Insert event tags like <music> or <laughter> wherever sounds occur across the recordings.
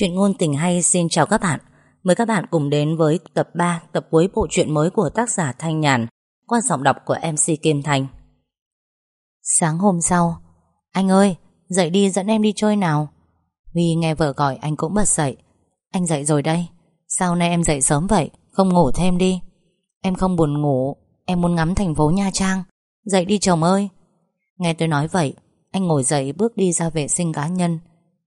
Chuyện ngôn tình hay, xin chào các bạn. Mời các bạn cùng đến với tập 3 Tập cuối bộ truyện mới của tác giả Thanh Nhàn, Qua giọng đọc của MC Kim Thanh Sáng hôm sau, Anh ơi, Dậy đi dẫn em đi chơi nào. Huy nghe vợ gọi, anh cũng bật dậy. Anh dậy rồi đây. Sao nay em dậy sớm vậy? Không ngủ thêm đi. Em không buồn ngủ. Em muốn ngắm thành phố Nha Trang. Dậy đi chồng ơi. Nghe tôi nói vậy, Anh ngồi dậy bước đi ra vệ sinh cá nhân.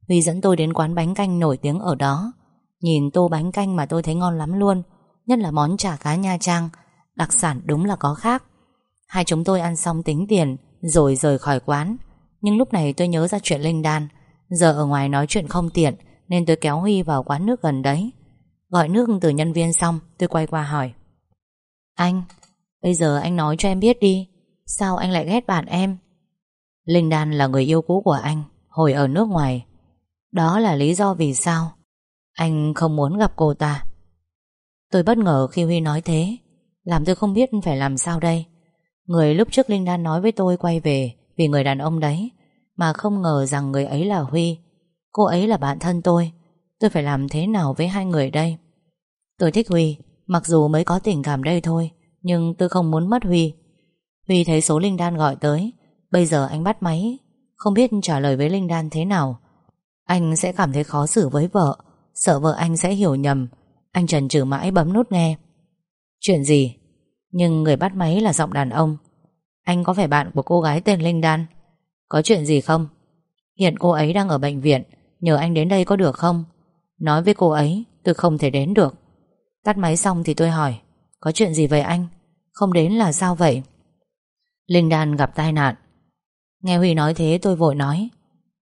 Huy dẫn tôi đến quán bánh canh nổi tiếng ở đó, Nhìn tô bánh canh mà tôi thấy ngon lắm luôn, Nhất là món chả cá Nha Trang, Đặc sản đúng là có khác. Hai chúng tôi ăn xong tính tiền, Rồi rời khỏi quán. Nhưng lúc này tôi nhớ ra chuyện Linh Đan. Giờ ở ngoài nói chuyện không tiện, Nên tôi kéo Huy vào quán nước gần đấy. Gọi nước từ nhân viên xong, Tôi quay qua hỏi. Anh, Bây giờ anh nói cho em biết đi, Sao anh lại ghét bạn em? Linh Đan là người yêu cũ của anh, Hồi ở nước ngoài đó là lý do vì sao Anh không muốn gặp cô ta. Tôi bất ngờ khi Huy nói thế, Làm tôi không biết phải làm sao đây. Người lúc trước Linh Đan nói với tôi quay về Vì người đàn ông đấy, Mà không ngờ rằng người ấy là Huy. Cô ấy là bạn thân tôi Tôi phải làm thế nào với hai người đây? Tôi thích Huy, Mặc dù mới có tình cảm đây thôi, Nhưng tôi không muốn mất Huy. Huy thấy số Linh Đan gọi tới, Bây giờ anh bắt máy, Không biết trả lời với Linh Đan thế nào anh sẽ cảm thấy khó xử với vợ. Sợ vợ anh sẽ hiểu nhầm. Anh trần trừ mãi bấm nút nghe. Chuyện gì? Nhưng người bắt máy là giọng đàn ông. Anh có phải bạn của cô gái tên Linh Đan? Có chuyện gì không? Hiện cô ấy đang ở bệnh viện. Nhờ anh đến đây có được không? Nói với cô ấy, tôi không thể đến được. Tắt máy xong thì tôi hỏi, Có chuyện gì vậy anh? Không đến là sao vậy? Linh Đan gặp tai nạn. Nghe Huy nói thế tôi vội nói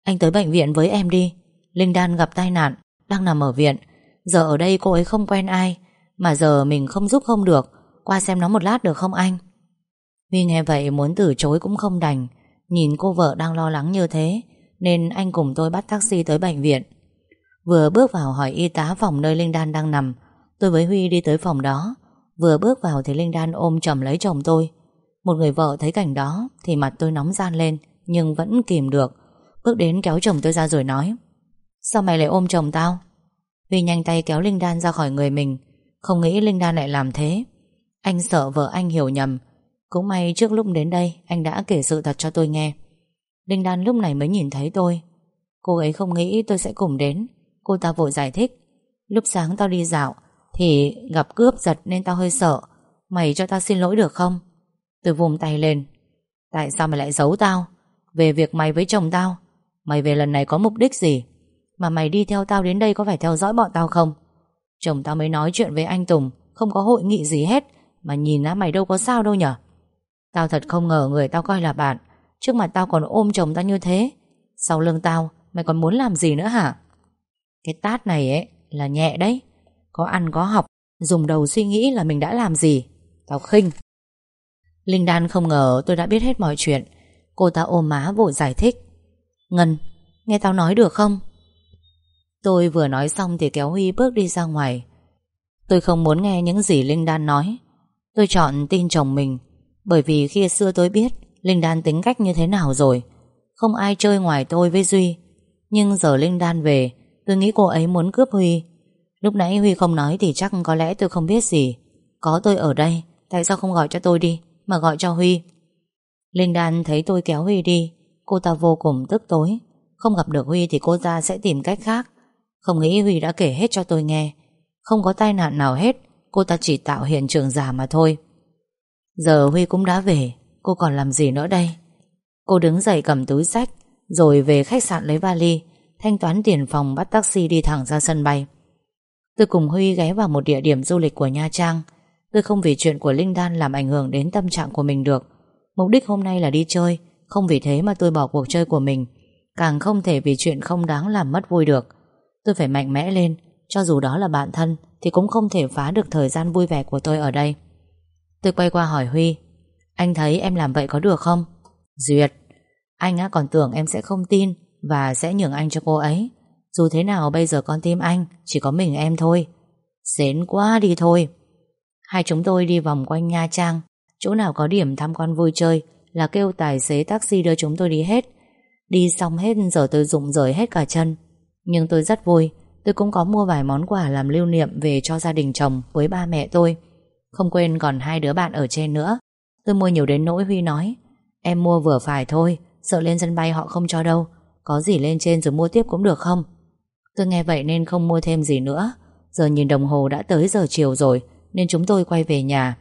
anh tới bệnh viện với em đi. Linh Đan gặp tai nạn, Đang nằm ở viện. Giờ ở đây cô ấy không quen ai, Mà giờ mình không giúp không được. Qua xem nó một lát được không anh? Huy nghe vậy muốn từ chối cũng không đành. Nhìn cô vợ đang lo lắng như thế, Nên anh cùng tôi bắt taxi tới bệnh viện. Vừa bước vào hỏi y tá phòng nơi Linh Đan đang nằm, Tôi với Huy đi tới phòng đó. Vừa bước vào thì Linh Đan ôm chầm lấy chồng tôi. Một người vợ thấy cảnh đó Thì mặt tôi nóng gian lên, Nhưng vẫn kìm được. Bước đến kéo chồng tôi ra rồi nói, Sao mày lại ôm chồng tao? Huy nhanh tay kéo Linh Đan ra khỏi người mình, Không nghĩ Linh Đan lại làm thế. Anh sợ vợ anh hiểu nhầm. Cũng may trước lúc đến đây, Anh đã kể sự thật cho tôi nghe. Linh Đan lúc này mới nhìn thấy tôi. Cô ấy không nghĩ tôi sẽ cùng đến. Cô ta vội giải thích, Lúc sáng tao đi dạo, Thì gặp cướp giật nên tao hơi sợ. Mày cho tao xin lỗi được không? Tôi vùng tay lên, Tại sao mày lại giấu tao? Về việc mày với chồng tao Mày về lần này có mục đích gì? Mà mày đi theo tao đến đây có phải theo dõi bọn tao không? Chồng tao mới nói chuyện với anh Tùng, Không có hội nghị gì hết, Mà nhìn á, mày đâu có sao đâu nhở? Tao thật không ngờ người tao coi là bạn, Trước mặt tao còn ôm chồng tao như thế. Sau lưng tao, Mày còn muốn làm gì nữa hả? Cái tát này ấy, là nhẹ đấy. Có ăn, có học, Dùng đầu suy nghĩ là mình đã làm gì. Tao khinh. Linh Đan không ngờ tôi đã biết hết mọi chuyện. Cô ta ôm má vội giải thích. Ngân, Nghe tao nói được không? Tôi vừa nói xong thì kéo Huy bước đi ra ngoài. Tôi không muốn nghe những gì Linh Đan nói. Tôi chọn tin chồng mình, Bởi vì khi xưa tôi biết Linh Đan tính cách như thế nào rồi. Không ai chơi ngoài tôi với Duy. Nhưng giờ Linh Đan về, Tôi nghĩ cô ấy muốn cướp Huy. Lúc nãy Huy không nói thì chắc có lẽ tôi không biết gì. Có tôi ở đây, Tại sao không gọi cho tôi đi, Mà gọi cho Huy? Linh Đan thấy tôi kéo Huy đi Cô ta vô cùng tức tối. Không gặp được Huy thì cô ta sẽ tìm cách khác. Không nghĩ Huy đã kể hết cho tôi nghe. Không có tai nạn nào hết, Cô ta chỉ tạo hiện trường giả mà thôi. Giờ Huy cũng đã về, Cô còn làm gì nữa đây? Cô đứng dậy cầm túi sách, Rồi về khách sạn lấy vali, Thanh toán tiền phòng bắt taxi đi thẳng ra sân bay. Tôi cùng Huy ghé vào một địa điểm du lịch của Nha Trang. Tôi không vì chuyện của Linh Đan làm ảnh hưởng đến tâm trạng của mình được. Mục đích hôm nay là đi chơi không vì thế mà tôi bỏ cuộc chơi của mình. Càng không thể vì chuyện không đáng làm mất vui được. Tôi phải mạnh mẽ lên. Cho dù đó là bạn thân, Thì cũng không thể phá được thời gian vui vẻ của tôi ở đây. Tôi quay qua hỏi Huy, Anh thấy em làm vậy có được không? Duyệt, Anh á, còn tưởng em sẽ không tin Và sẽ nhường anh cho cô ấy. Dù thế nào bây giờ con tim anh Chỉ có mình em thôi. Xến quá đi thôi. Hai chúng tôi đi vòng quanh Nha Trang. Chỗ nào có điểm tham quan vui chơi là kêu tài xế taxi đưa chúng tôi đi hết. Đi xong hết giờ tôi rụng rời hết cả chân. Nhưng tôi rất vui, Tôi cũng có mua vài món quà làm lưu niệm Về cho gia đình chồng với ba mẹ tôi. Không quên còn hai đứa bạn ở trên nữa. Tôi mua nhiều đến nỗi Huy nói, Em mua vừa phải thôi, Sợ lên sân bay họ không cho đâu, Có gì lên trên rồi mua tiếp cũng được không? Tôi nghe vậy nên không mua thêm gì nữa. Giờ nhìn đồng hồ đã tới giờ chiều rồi, Nên chúng tôi quay về nhà.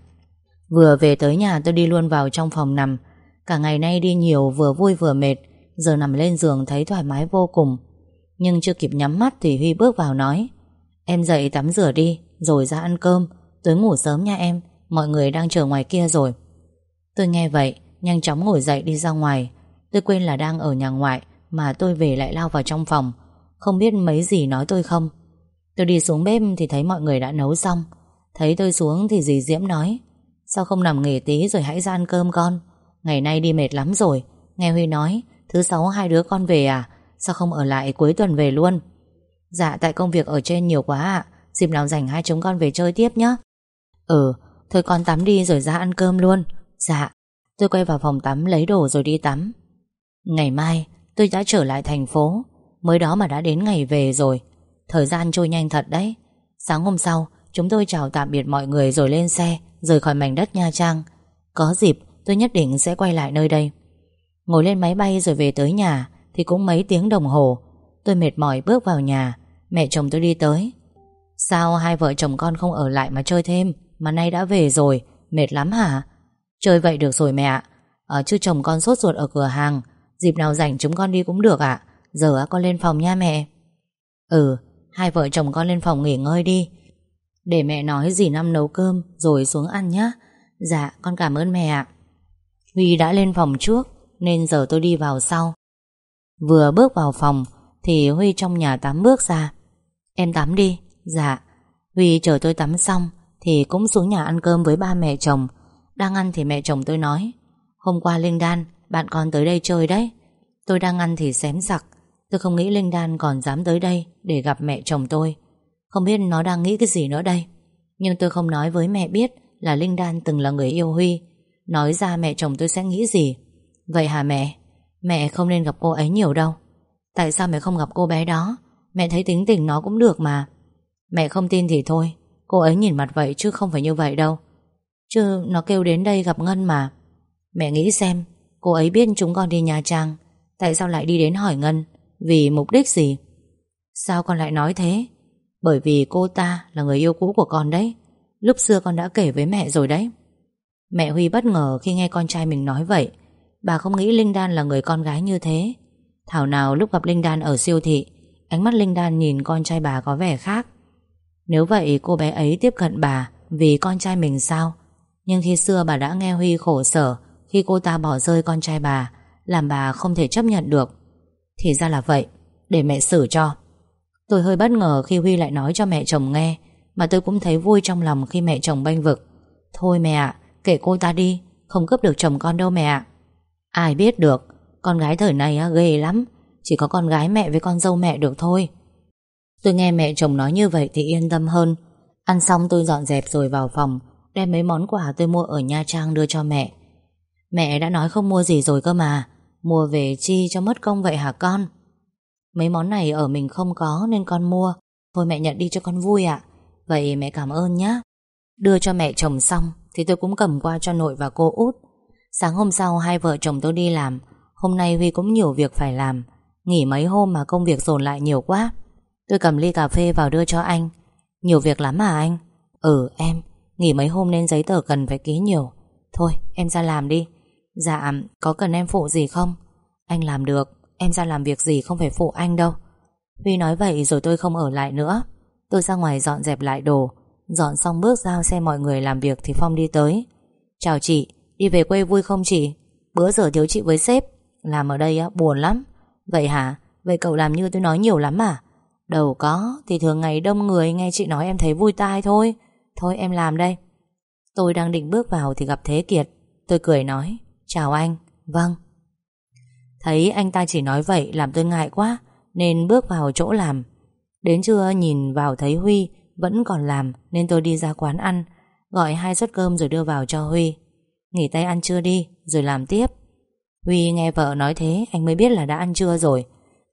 Vừa về tới nhà tôi đi luôn vào trong phòng nằm. Cả ngày nay đi nhiều, vừa vui vừa mệt. Giờ nằm lên giường thấy thoải mái vô cùng. Nhưng chưa kịp nhắm mắt Thì Huy bước vào nói, Em dậy tắm rửa đi, Rồi ra ăn cơm. Tối ngủ sớm nha em, Mọi người đang chờ ngoài kia rồi. Tôi nghe vậy, Nhanh chóng ngồi dậy đi ra ngoài. Tôi quên là đang ở nhà ngoại, Mà tôi về lại lao vào trong phòng. Không biết mấy gì nói tôi không. Tôi đi xuống bếp thì thấy mọi người đã nấu xong. Thấy tôi xuống thì dì Diễm nói, Sao không nằm nghỉ tí rồi hãy ra ăn cơm con? Ngày nay đi mệt lắm rồi. Nghe Huy nói, Thứ sáu hai đứa con về à? Sao không ở lại cuối tuần về luôn? Dạ tại công việc ở trên nhiều quá ạ. Dịp nào rảnh hai chúng con về chơi tiếp nhé Ừ Thôi con tắm đi rồi ra ăn cơm luôn. Dạ Tôi quay vào phòng tắm lấy đồ rồi đi tắm. Ngày mai, tôi đã trở lại thành phố. Mới đó mà đã đến ngày về rồi. Thời gian trôi nhanh thật đấy. Sáng hôm sau, Chúng tôi chào tạm biệt mọi người rồi lên xe, Rời khỏi mảnh đất Nha Trang. Có dịp tôi nhất định sẽ quay lại nơi đây. Ngồi lên máy bay rồi về tới nhà, Thì cũng mấy tiếng đồng hồ. Tôi mệt mỏi bước vào nhà, Mẹ chồng tôi đi tới. Sao hai vợ chồng con không ở lại mà chơi thêm? Mà nay đã về rồi, Mệt lắm hả? Chơi vậy được rồi mẹ ạ. Ở chứ chồng con sốt ruột ở cửa hàng, Dịp nào rảnh chúng con đi cũng được ạ. Giờ con lên phòng nha mẹ. Ừ Hai vợ chồng con lên phòng nghỉ ngơi đi. Để mẹ nói gì Năm nấu cơm, Rồi xuống ăn nhé Dạ con cảm ơn mẹ ạ. Huy đã lên phòng trước, Nên giờ tôi đi vào sau. Vừa bước vào phòng, Thì Huy trong nhà tắm bước ra. Em tắm đi. Dạ. Huy chờ tôi tắm xong, Thì cũng xuống nhà ăn cơm với ba mẹ chồng. Đang ăn thì mẹ chồng tôi nói, Hôm qua Linh Đan, Bạn con tới đây chơi đấy. Tôi đang ăn thì xém giặc. Tôi không nghĩ Linh Đan còn dám tới đây Để gặp mẹ chồng tôi. Không biết nó đang nghĩ cái gì nữa đây. Nhưng tôi không nói với mẹ biết Là Linh Đan từng là người yêu Huy. Nói ra mẹ chồng tôi sẽ nghĩ gì? Vậy hả mẹ? Mẹ không nên gặp cô ấy nhiều đâu. Tại sao mẹ không gặp cô bé đó? Mẹ thấy tính tình nó cũng được mà. Mẹ không tin thì thôi, Cô ấy nhìn mặt vậy chứ không phải như vậy đâu. Chứ nó kêu đến đây gặp Ngân mà. Mẹ nghĩ xem, Cô ấy biết chúng con đi Nha Trang. Tại sao lại đi đến hỏi Ngân? Vì mục đích gì? Sao con lại nói thế? Bởi vì cô ta là người yêu cũ của con đấy. Lúc xưa con đã kể với mẹ rồi đấy. Mẹ Huy bất ngờ khi nghe con trai mình nói vậy. Bà không nghĩ Linh Đan là người con gái như thế. Thảo nào lúc gặp Linh Đan ở siêu thị, Ánh mắt Linh Đan nhìn con trai bà có vẻ khác. Nếu vậy cô bé ấy tiếp cận bà Vì con trai mình sao? Nhưng khi xưa bà đã nghe Huy khổ sở Khi cô ta bỏ rơi con trai bà, Làm bà không thể chấp nhận được. Thì ra là vậy, Để mẹ xử cho. Tôi hơi bất ngờ khi Huy lại nói cho mẹ chồng nghe, Mà tôi cũng thấy vui trong lòng khi mẹ chồng bênh vực. Thôi mẹ ạ Kể cô ta đi, Không cướp được chồng con đâu mẹ ạ. Ai biết được, Con gái thời này ghê lắm. Chỉ có con gái mẹ với con dâu mẹ được thôi. Tôi nghe mẹ chồng nói như vậy Thì yên tâm hơn. Ăn xong tôi dọn dẹp rồi vào phòng, Đem mấy món quà tôi mua ở Nha Trang đưa cho mẹ. Mẹ đã nói không mua gì rồi cơ mà, Mua về chi cho mất công vậy hả con? Mấy món này ở mình không có Nên con mua. Thôi mẹ nhận đi cho con vui ạ. Vậy mẹ cảm ơn nhé Đưa cho mẹ chồng xong. Thì tôi cũng cầm qua cho nội và cô út. Sáng hôm sau, hai vợ chồng tôi đi làm. Hôm nay Huy cũng nhiều việc phải làm. Nghỉ mấy hôm mà công việc dồn lại nhiều quá. Tôi cầm ly cà phê vào đưa cho anh. Nhiều việc lắm à anh? Ừ em. Nghỉ mấy hôm nên giấy tờ cần phải ký nhiều. Thôi, em ra làm đi. Dạ có cần em phụ gì không? Anh làm được. Em ra làm việc gì không phải phụ anh đâu. Huy nói vậy rồi tôi không ở lại nữa. Tôi ra ngoài dọn dẹp lại đồ. Dọn xong bước ra xe mọi người làm việc Thì Phong đi tới. Chào chị, đi về quê vui không chị? Bữa giờ thiếu chị với sếp Làm ở đây á, buồn lắm. Vậy hả, vậy cậu làm như tôi nói nhiều lắm à? Đâu có, thì thường ngày đông người Nghe chị nói em thấy vui tai thôi. Thôi em làm đây. Tôi đang định bước vào thì gặp Thế Kiệt. Tôi cười nói, chào anh. Vâng. Thấy anh ta chỉ nói vậy làm tôi ngại quá Nên bước vào chỗ làm. Đến trưa nhìn vào thấy Huy vẫn còn làm nên tôi đi ra quán ăn, Gọi hai suất cơm rồi đưa vào cho Huy. Nghỉ tay ăn trưa đi, Rồi làm tiếp. Huy nghe vợ nói thế, anh mới biết là đã ăn trưa rồi.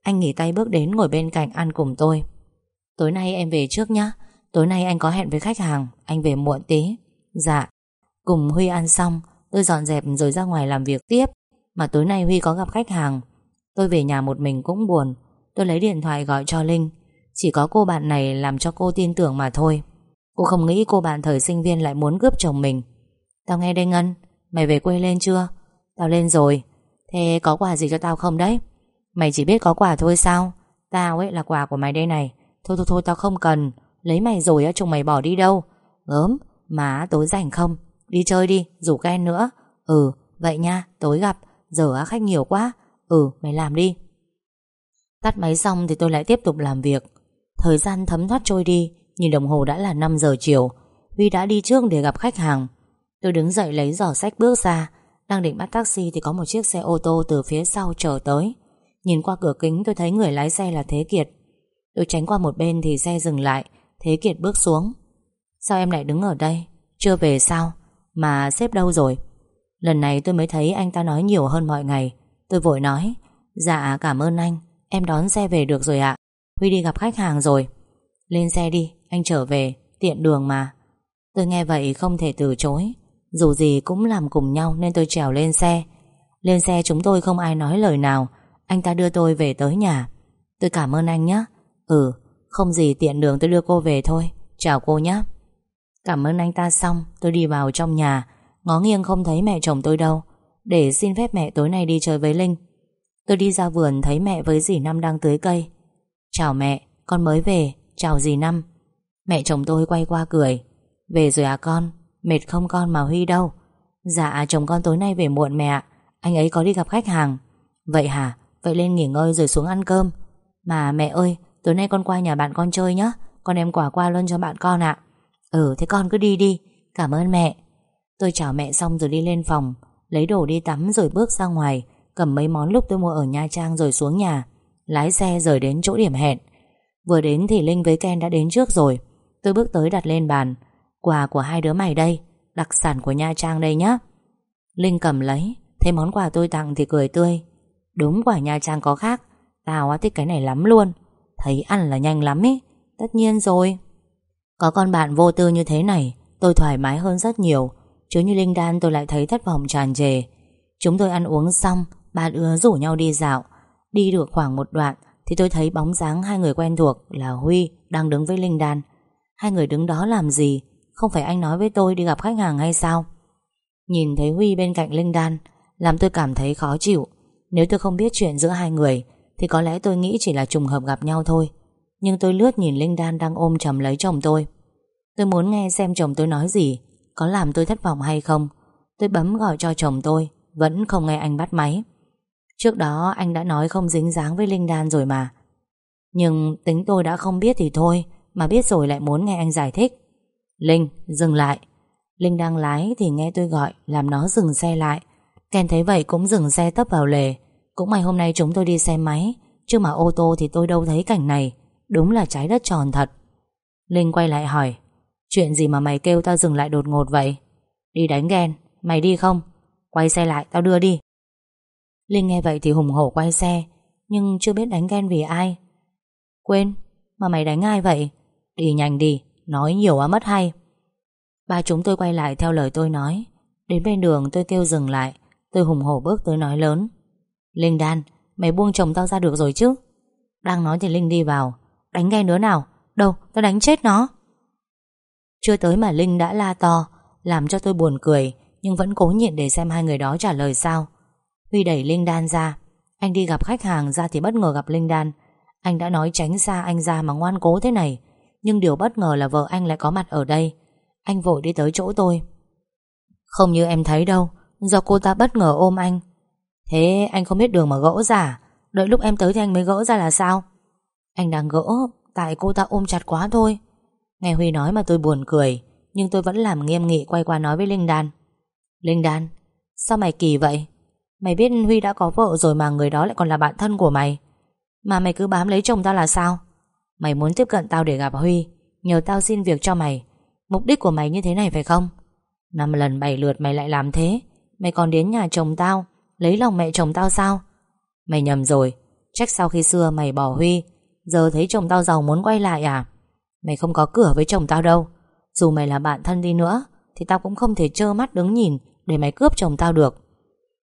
Anh nghỉ tay bước đến ngồi bên cạnh ăn cùng tôi. Tối nay em về trước nhá, Tối nay anh có hẹn với khách hàng, Anh về muộn tí. Dạ. Cùng Huy ăn xong, Tôi dọn dẹp rồi ra ngoài làm việc tiếp. Mà tối nay Huy có gặp khách hàng, Tôi về nhà một mình cũng buồn. Tôi lấy điện thoại gọi cho Linh chỉ có cô bạn này làm cho cô tin tưởng mà thôi. Cô không nghĩ cô bạn thời sinh viên lại muốn cướp chồng mình. Tao nghe đây Ngân, Mày về quê lên chưa? Tao lên rồi. Thế có quà gì cho tao không đấy? Mày chỉ biết có quà thôi sao? Tao ấy là quà của mày đây này. Thôi thôi thôi, tao không cần. Lấy mày rồi á, chồng mày bỏ đi đâu. Gớm, Má tối rảnh không? Đi chơi đi, Rủ Ken nữa. Ừ vậy nha, Tối gặp. Giờ á, khách nhiều quá. Ừ mày làm đi. Tắt máy xong thì tôi lại tiếp tục làm việc. Thời gian thấm thoát trôi đi, Nhìn đồng hồ đã là 5 giờ chiều. Huy đã đi trước để gặp khách hàng. Tôi đứng dậy lấy giỏ sách bước ra, Đang định bắt taxi thì có một chiếc xe ô tô Từ phía sau chờ tới. Nhìn qua cửa kính tôi thấy người lái xe là Thế Kiệt. Tôi tránh qua một bên thì xe dừng lại, Thế Kiệt bước xuống. Sao em lại đứng ở đây? Chưa về sao? Mà xếp đâu rồi? Lần này tôi mới thấy anh ta nói nhiều hơn mọi ngày. Tôi vội nói Dạ cảm ơn anh. Em đón xe về được rồi ạ. Huy đi gặp khách hàng rồi. Lên xe đi, anh trở về, Tiện đường mà. Tôi nghe vậy không thể từ chối. Dù gì cũng làm cùng nhau nên tôi trèo lên xe. Lên xe chúng tôi không ai nói lời nào. Anh ta đưa tôi về tới nhà. Tôi cảm ơn anh nhé Ừ không gì tiện đường tôi đưa cô về thôi. Chào cô nhé Cảm ơn anh ta xong, Tôi đi vào trong nhà. Ngó nghiêng không thấy mẹ chồng tôi đâu. Để xin phép mẹ tối nay đi chơi với Linh. Tôi đi ra vườn thấy mẹ với dì Năm đang tưới cây. Chào mẹ, Con mới về. Chào dì Năm. Mẹ chồng tôi quay qua cười. Về rồi à con? Mệt không con mà Huy đâu? Dạ chồng con tối nay về muộn mẹ Anh ấy có đi gặp khách hàng. Vậy hả? Vậy lên nghỉ ngơi rồi xuống ăn cơm. Mà mẹ ơi, Tối nay con qua nhà bạn con chơi nhé Con đem quả qua luôn cho bạn con ạ. Ừ thế con cứ đi đi. Cảm ơn mẹ. Tôi chào mẹ xong rồi đi lên phòng, Lấy đồ đi tắm rồi bước ra ngoài, Cầm mấy món lúc tôi mua ở Nha Trang rồi xuống nhà. Lái xe rời đến chỗ điểm hẹn. Vừa đến thì Linh với Ken đã đến trước rồi. Tôi bước tới đặt lên bàn. Quà của hai đứa mày đây, Đặc sản của Nha Trang đây nhá. Linh cầm lấy, Thấy món quà tôi tặng thì cười tươi. Đúng quả Nha Trang có khác, Tao thích cái này lắm luôn. Thấy ăn là nhanh lắm ý, Tất nhiên rồi. Có con bạn vô tư như thế này, Tôi thoải mái hơn rất nhiều. Chứ như Linh Đan tôi lại thấy thất vọng tràn trề. Chúng tôi ăn uống xong, Ba đứa rủ nhau đi dạo. Đi được khoảng một đoạn Thì tôi thấy bóng dáng hai người quen thuộc Là Huy đang đứng với Linh Đan. Hai người đứng đó làm gì? Không phải anh nói với tôi đi gặp khách hàng hay sao? Nhìn thấy Huy bên cạnh Linh Đan, Làm tôi cảm thấy khó chịu. Nếu tôi không biết chuyện giữa hai người, Thì có lẽ tôi nghĩ chỉ là trùng hợp gặp nhau thôi. Nhưng tôi lướt nhìn Linh Đan đang ôm chầm lấy chồng tôi. Tôi muốn nghe xem chồng tôi nói gì, Có làm tôi thất vọng hay không. Tôi bấm gọi cho chồng tôi, Vẫn không nghe anh bắt máy. Trước đó anh đã nói không dính dáng với Linh Đan rồi mà. Nhưng tính tôi đã không biết thì thôi Mà biết rồi lại muốn nghe anh giải thích. Linh, dừng lại. Linh đang lái thì nghe tôi gọi Làm nó dừng xe lại. Ken thấy vậy cũng dừng xe tấp vào lề. Cũng may hôm nay chúng tôi đi xe máy Chứ mà ô tô thì tôi đâu thấy cảnh này. Đúng là trái đất tròn thật. Linh quay lại hỏi Chuyện gì mà mày kêu tao dừng lại đột ngột vậy? Đi đánh ghen Mày đi không? Quay xe lại tao đưa đi. Linh nghe vậy thì hùng hổ quay xe, Nhưng chưa biết đánh ghen vì ai. Quên, Mà mày đánh ai vậy? Đi nhanh đi, Nói nhiều quá mất hay. Ba chúng tôi quay lại theo lời tôi nói. Đến bên đường tôi kêu dừng lại, Tôi hùng hổ bước tới nói lớn. Linh Đan, Mày buông chồng tao ra được rồi chứ? Đang nói thì Linh đi vào. Đánh ghen đứa nào? Đâu, tao đánh chết nó. Chưa tới mà Linh đã la to, Làm cho tôi buồn cười, Nhưng vẫn cố nhịn để xem hai người đó trả lời sao. Huy đẩy Linh Đan ra. Anh đi gặp khách hàng ra thì bất ngờ gặp Linh Đan. Anh đã nói tránh xa anh ra mà ngoan cố thế này. Nhưng điều bất ngờ là vợ anh lại có mặt ở đây. Anh vội đi tới chỗ tôi. Không như em thấy đâu, Do cô ta bất ngờ ôm anh. Thế anh không biết đường mà gỡ ra à? Đợi lúc em tới thì anh mới gỡ ra là sao? Anh đang gỡ, Tại cô ta ôm chặt quá thôi. Nghe Huy nói mà tôi buồn cười, Nhưng tôi vẫn làm nghiêm nghị quay qua nói với Linh Đan. Linh Đan, Sao mày kỳ vậy? Mày biết Huy đã có vợ rồi mà người đó lại còn là bạn thân của mày. Mà mày cứ bám lấy chồng tao là sao? Mày muốn tiếp cận tao để gặp Huy, Nhờ tao xin việc cho mày. Mục đích của mày như thế này phải không? Năm lần bảy lượt mày lại làm thế, Mày còn đến nhà chồng tao, Lấy lòng mẹ chồng tao sao? Mày nhầm rồi Trách sau khi xưa mày bỏ Huy, Giờ thấy chồng tao giàu muốn quay lại à? Mày không có cửa với chồng tao đâu. Dù mày là bạn thân đi nữa, Thì tao cũng không thể trơ mắt đứng nhìn Để mày cướp chồng tao được.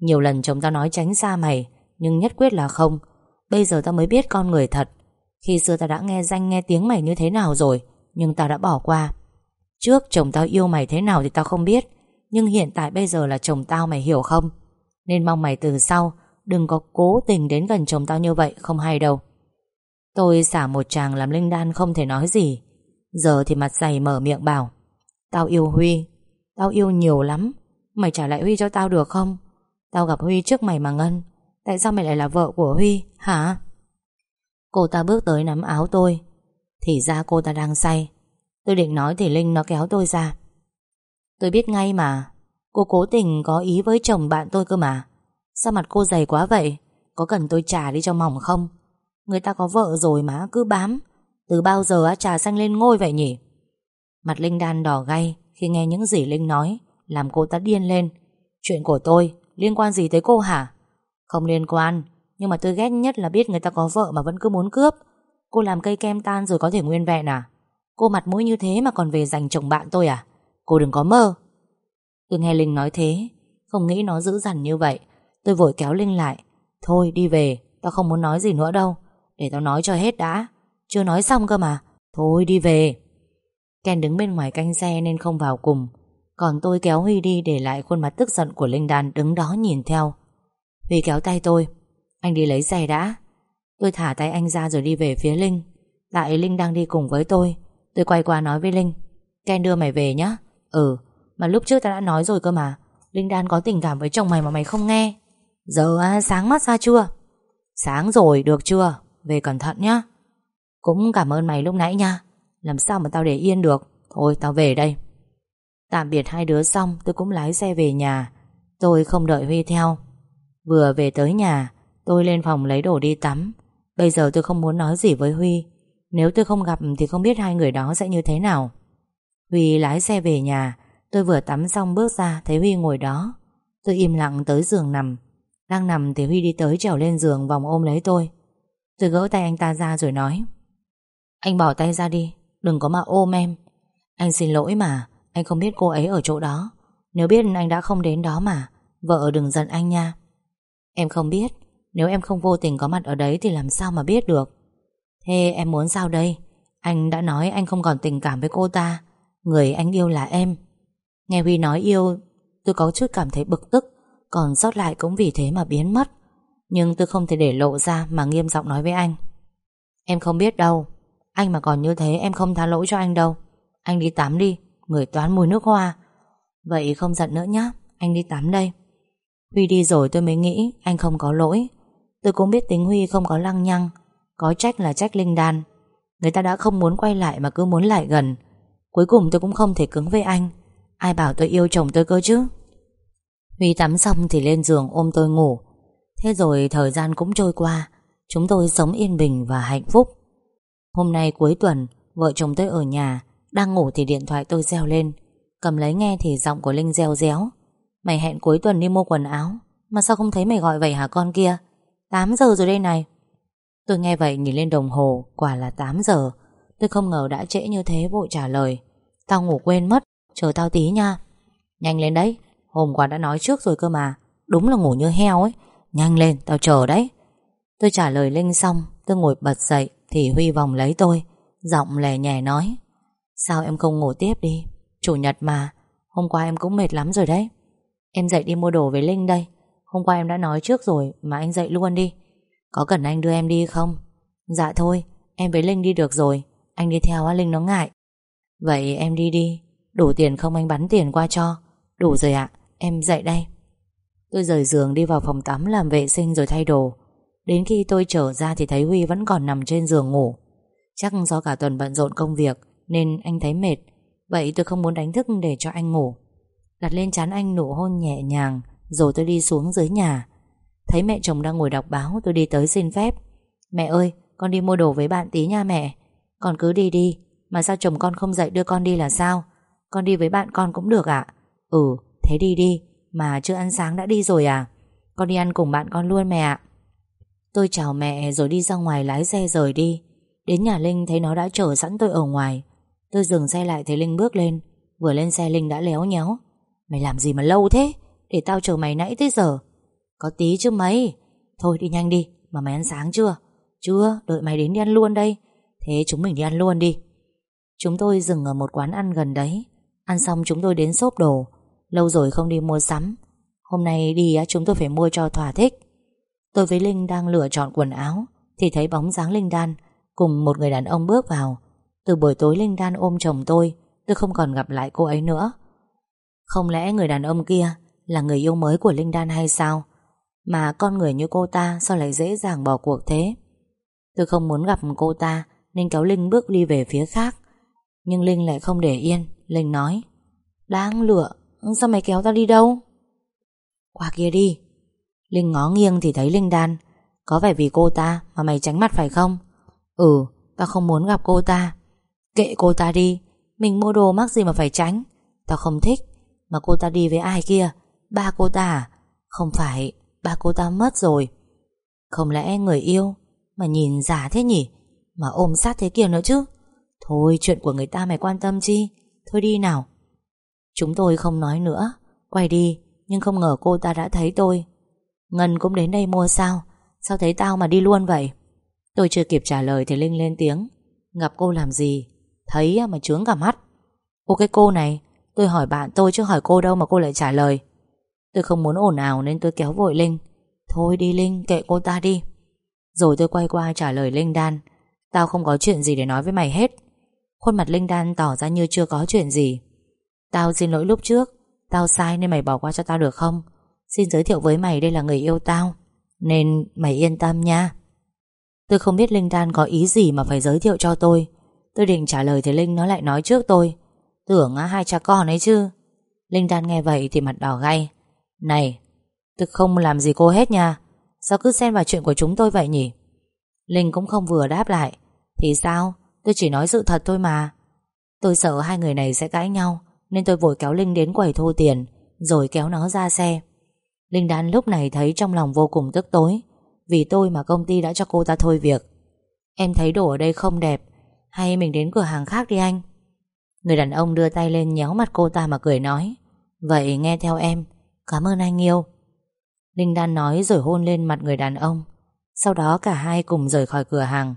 Nhiều lần chồng tao nói tránh xa mày, Nhưng nhất quyết là không. Bây giờ tao mới biết con người thật. Khi xưa tao đã nghe danh, nghe tiếng mày như thế nào rồi, Nhưng tao đã bỏ qua. Trước chồng tao yêu mày thế nào thì tao không biết, Nhưng hiện tại bây giờ là chồng tao mày hiểu không? Nên mong mày từ sau, Đừng có cố tình đến gần chồng tao như vậy, Không hay đâu. Tôi xả một chàng làm Linh Đan không thể nói gì. Giờ thì mặt dày mở miệng bảo, Tao yêu Huy, Tao yêu nhiều lắm, Mày trả lại Huy cho tao được không? Tao gặp Huy trước mày mà Ngân. Tại sao mày lại là vợ của Huy, hả? Cô ta bước tới nắm áo tôi. Thì ra cô ta đang say. Tôi định nói thì Linh nó kéo tôi ra. Tôi biết ngay mà. Cô cố tình có ý với chồng bạn tôi cơ mà. Sao mặt cô dày quá vậy? Có cần tôi trả đi cho mỏng không? Người ta có vợ rồi mà, cứ bám. Từ bao giờ á, trà xanh lên ngôi vậy nhỉ? Mặt Linh đan đỏ gay Khi nghe những gì Linh nói, Làm cô ta điên lên. Chuyện của tôi liên quan gì tới cô hả? Không liên quan, Nhưng mà tôi ghét nhất là biết người ta có vợ mà vẫn cứ muốn cướp. Cô làm cây kem tan rồi có thể nguyên vẹn à? Cô mặt mũi như thế mà còn về giành chồng bạn tôi à? Cô đừng có mơ. Tôi nghe Linh nói thế, Không nghĩ nó dữ dằn như vậy. Tôi vội kéo Linh lại. Thôi, đi về, Tao không muốn nói gì nữa đâu. Để tao nói cho hết đã. Chưa nói xong cơ mà. Thôi, đi về. Ken đứng bên ngoài canh xe nên không vào cùng. Còn tôi kéo Huy đi để lại khuôn mặt tức giận của Linh Đan đứng đó nhìn theo. Huy kéo tay tôi. Anh đi lấy xe đã. Tôi thả tay anh ra rồi đi về phía Linh. Tại Linh đang đi cùng với tôi. Tôi quay qua nói với Linh. Ken đưa mày về nhá. Ừ Mà lúc trước ta đã nói rồi cơ mà. Linh Đan có tình cảm với chồng mày mà mày không nghe. Giờ à, sáng mắt ra chưa? Sáng rồi được chưa? Về cẩn thận nhá. Cũng cảm ơn mày lúc nãy nha. Làm sao mà tao để yên được? Thôi tao về đây. Tạm biệt hai đứa xong, tôi cũng lái xe về nhà. Tôi không đợi Huy theo. Vừa về tới nhà, Tôi lên phòng lấy đồ đi tắm. Bây giờ tôi không muốn nói gì với Huy. Nếu tôi không gặp thì không biết hai người đó sẽ như thế nào. Huy lái xe về nhà, Tôi vừa tắm xong bước ra, Thấy Huy ngồi đó. Tôi im lặng tới giường nằm. Đang nằm thì Huy đi tới trèo lên giường vòng ôm lấy tôi. Tôi gỡ tay anh ta ra rồi nói, Anh bỏ tay ra đi, Đừng có mà ôm em. Anh xin lỗi mà. Anh không biết cô ấy ở chỗ đó. Nếu biết anh đã không đến đó mà, Vợ đừng giận anh nha. Em không biết. Nếu em không vô tình có mặt ở đấy Thì làm sao mà biết được? Thế em muốn sao đây? Anh đã nói anh không còn tình cảm với cô ta. Người anh yêu là em. Nghe Huy nói yêu, Tôi có chút cảm thấy bực tức. Còn sót lại cũng vì thế mà biến mất. Nhưng tôi không thể để lộ ra Mà nghiêm giọng nói với anh. Em không biết đâu. Anh mà còn như thế, em không tha lỗi cho anh đâu. Anh đi tắm đi. Người toán mùi nước hoa. Vậy không giận nữa nhé Anh đi tắm đây. Huy đi rồi tôi mới nghĩ anh không có lỗi. Tôi cũng biết tính Huy không có lăng nhăng, Có trách là trách linh đan. Người ta đã không muốn quay lại mà cứ muốn lại gần. Cuối cùng tôi cũng không thể cứng với anh. Ai bảo tôi yêu chồng tôi cơ chứ? Huy tắm xong thì lên giường ôm tôi ngủ. Thế rồi thời gian cũng trôi qua, Chúng tôi sống yên bình và hạnh phúc. Hôm nay cuối tuần, Vợ chồng tôi ở nhà đang ngủ thì điện thoại tôi reo lên. Cầm lấy nghe thì giọng của Linh reo réo. Mày hẹn cuối tuần đi mua quần áo. Mà sao không thấy mày gọi vậy hả con kia? 8 giờ rồi đây này. Tôi nghe vậy nhìn lên đồng hồ, Quả là 8 giờ. Tôi không ngờ đã trễ như thế vội trả lời. Tao ngủ quên mất. Chờ tao tí nha. Nhanh lên đấy. Hôm qua đã nói trước rồi cơ mà. Đúng là ngủ như heo ấy. Nhanh lên, tao chờ đấy. Tôi trả lời Linh xong. Tôi ngồi bật dậy Thì Huy vòng lấy tôi. Giọng lè nhẹ nói. Sao em không ngủ tiếp đi? Chủ nhật mà, Hôm qua em cũng mệt lắm rồi đấy. Em dậy đi mua đồ với Linh đây. Hôm qua em đã nói trước rồi Mà anh dậy luôn đi. Có cần anh đưa em đi không? Dạ thôi, Em với Linh đi được rồi. Anh đi theo á, Linh nó ngại. Vậy em đi đi. Đủ tiền không anh bắn tiền qua cho. Đủ rồi ạ, Em dậy đây. Tôi rời giường đi vào phòng tắm làm vệ sinh rồi thay đồ. Đến khi tôi trở ra thì thấy Huy vẫn còn nằm trên giường ngủ. Chắc do cả tuần bận rộn công việc nên anh thấy mệt. Vậy tôi không muốn đánh thức để cho anh ngủ. Đặt lên chán anh nụ hôn nhẹ nhàng, Rồi tôi đi xuống dưới nhà. Thấy mẹ chồng đang ngồi đọc báo, Tôi đi tới xin phép. Mẹ ơi, con đi mua đồ với bạn tí nha mẹ. Con cứ đi đi, Mà sao chồng con không dậy đưa con đi là sao? Con đi với bạn con cũng được ạ. Ừ thế đi đi, Mà chưa ăn sáng đã đi rồi à? Con đi ăn cùng bạn con luôn mẹ ạ. Tôi chào mẹ rồi đi ra ngoài lái xe rời đi. Đến nhà Linh thấy nó đã chờ sẵn tôi ở ngoài. Tôi dừng xe lại thấy Linh bước lên. Vừa lên xe Linh đã léo nhéo. Mày làm gì mà lâu thế? Để tao chờ mày nãy tới giờ. Có tí chứ mấy Thôi đi nhanh đi, Mà mày ăn sáng chưa? Chưa, đợi mày đến đi ăn luôn đây. Thế chúng mình đi ăn luôn đi. Chúng tôi dừng ở một quán ăn gần đấy. Ăn xong chúng tôi đến xốp đồ. Lâu rồi không đi mua sắm. Hôm nay đi chúng tôi phải mua cho thỏa thích. Tôi với Linh đang lựa chọn quần áo, Thì thấy bóng dáng Linh Đan, Cùng một người đàn ông bước vào. Từ buổi tối Linh Đan ôm chồng tôi Tôi không còn gặp lại cô ấy nữa. Không lẽ người đàn ông kia Là người yêu mới của Linh Đan hay sao? Mà con người như cô ta Sao lại dễ dàng bỏ cuộc thế? Tôi không muốn gặp cô ta Nên kéo Linh bước đi về phía khác. Nhưng Linh lại không để yên, Linh nói, Đáng lựa, Sao mày kéo ta đi đâu? Qua kia đi. Linh ngó nghiêng thì thấy Linh đan, Có vẻ vì cô ta mà mày tránh mặt phải không? Ừ Tao không muốn gặp cô ta Kệ cô ta đi. Mình mua đồ mắc gì mà phải tránh? Tao không thích. Mà cô ta đi với ai kia? Ba cô ta à? Không phải, Ba cô ta mất rồi. Không lẽ người yêu Mà nhìn giả thế nhỉ? Mà ôm sát thế kia nữa chứ? Thôi, chuyện của người ta mày quan tâm chi? Thôi đi nào. Chúng tôi không nói nữa. Quay đi, Nhưng không ngờ cô ta đã thấy tôi. Ngân cũng đến đây mua sao? Sao thấy tao mà đi luôn vậy? Tôi chưa kịp trả lời thì Linh lên tiếng. Gặp cô làm gì? Thấy à, mà trướng cả mắt. Ô, cái cô này, Tôi hỏi bạn tôi chứ hỏi cô đâu mà cô lại trả lời. Tôi không muốn ồn ào nên tôi kéo vội Linh. Thôi đi Linh, kệ cô ta đi. Rồi tôi quay qua trả lời Linh Đan. Tao không có chuyện gì để nói với mày hết. Khuôn mặt Linh Đan tỏ ra như chưa có chuyện gì. Tao xin lỗi lúc trước. Tao sai nên mày bỏ qua cho tao được không? Xin giới thiệu với mày đây là người yêu tao. Nên mày yên tâm nha. Tôi không biết Linh Đan có ý gì mà phải giới thiệu cho tôi. Tôi định trả lời thì Linh nó lại nói trước tôi. Tưởng á, hai cha con ấy chứ. Linh Đan nghe vậy thì mặt đỏ gay. Này, Tôi không làm gì cô hết nha. Sao cứ xen vào chuyện của chúng tôi vậy nhỉ? Linh cũng không vừa đáp lại. Thì sao? Tôi chỉ nói sự thật thôi mà. Tôi sợ hai người này sẽ cãi nhau, Nên tôi vội kéo Linh đến quầy thu tiền, Rồi kéo nó ra xe. Linh Đan lúc này thấy trong lòng vô cùng tức tối, Vì tôi mà công ty đã cho cô ta thôi việc. Em thấy đồ ở đây không đẹp hay mình đến cửa hàng khác đi anh? Người đàn ông đưa tay lên nhéo mặt cô ta mà cười nói, Vậy nghe theo em, Cảm ơn anh yêu. Linh Đan nói rồi hôn lên mặt người đàn ông. Sau đó cả hai cùng rời khỏi cửa hàng.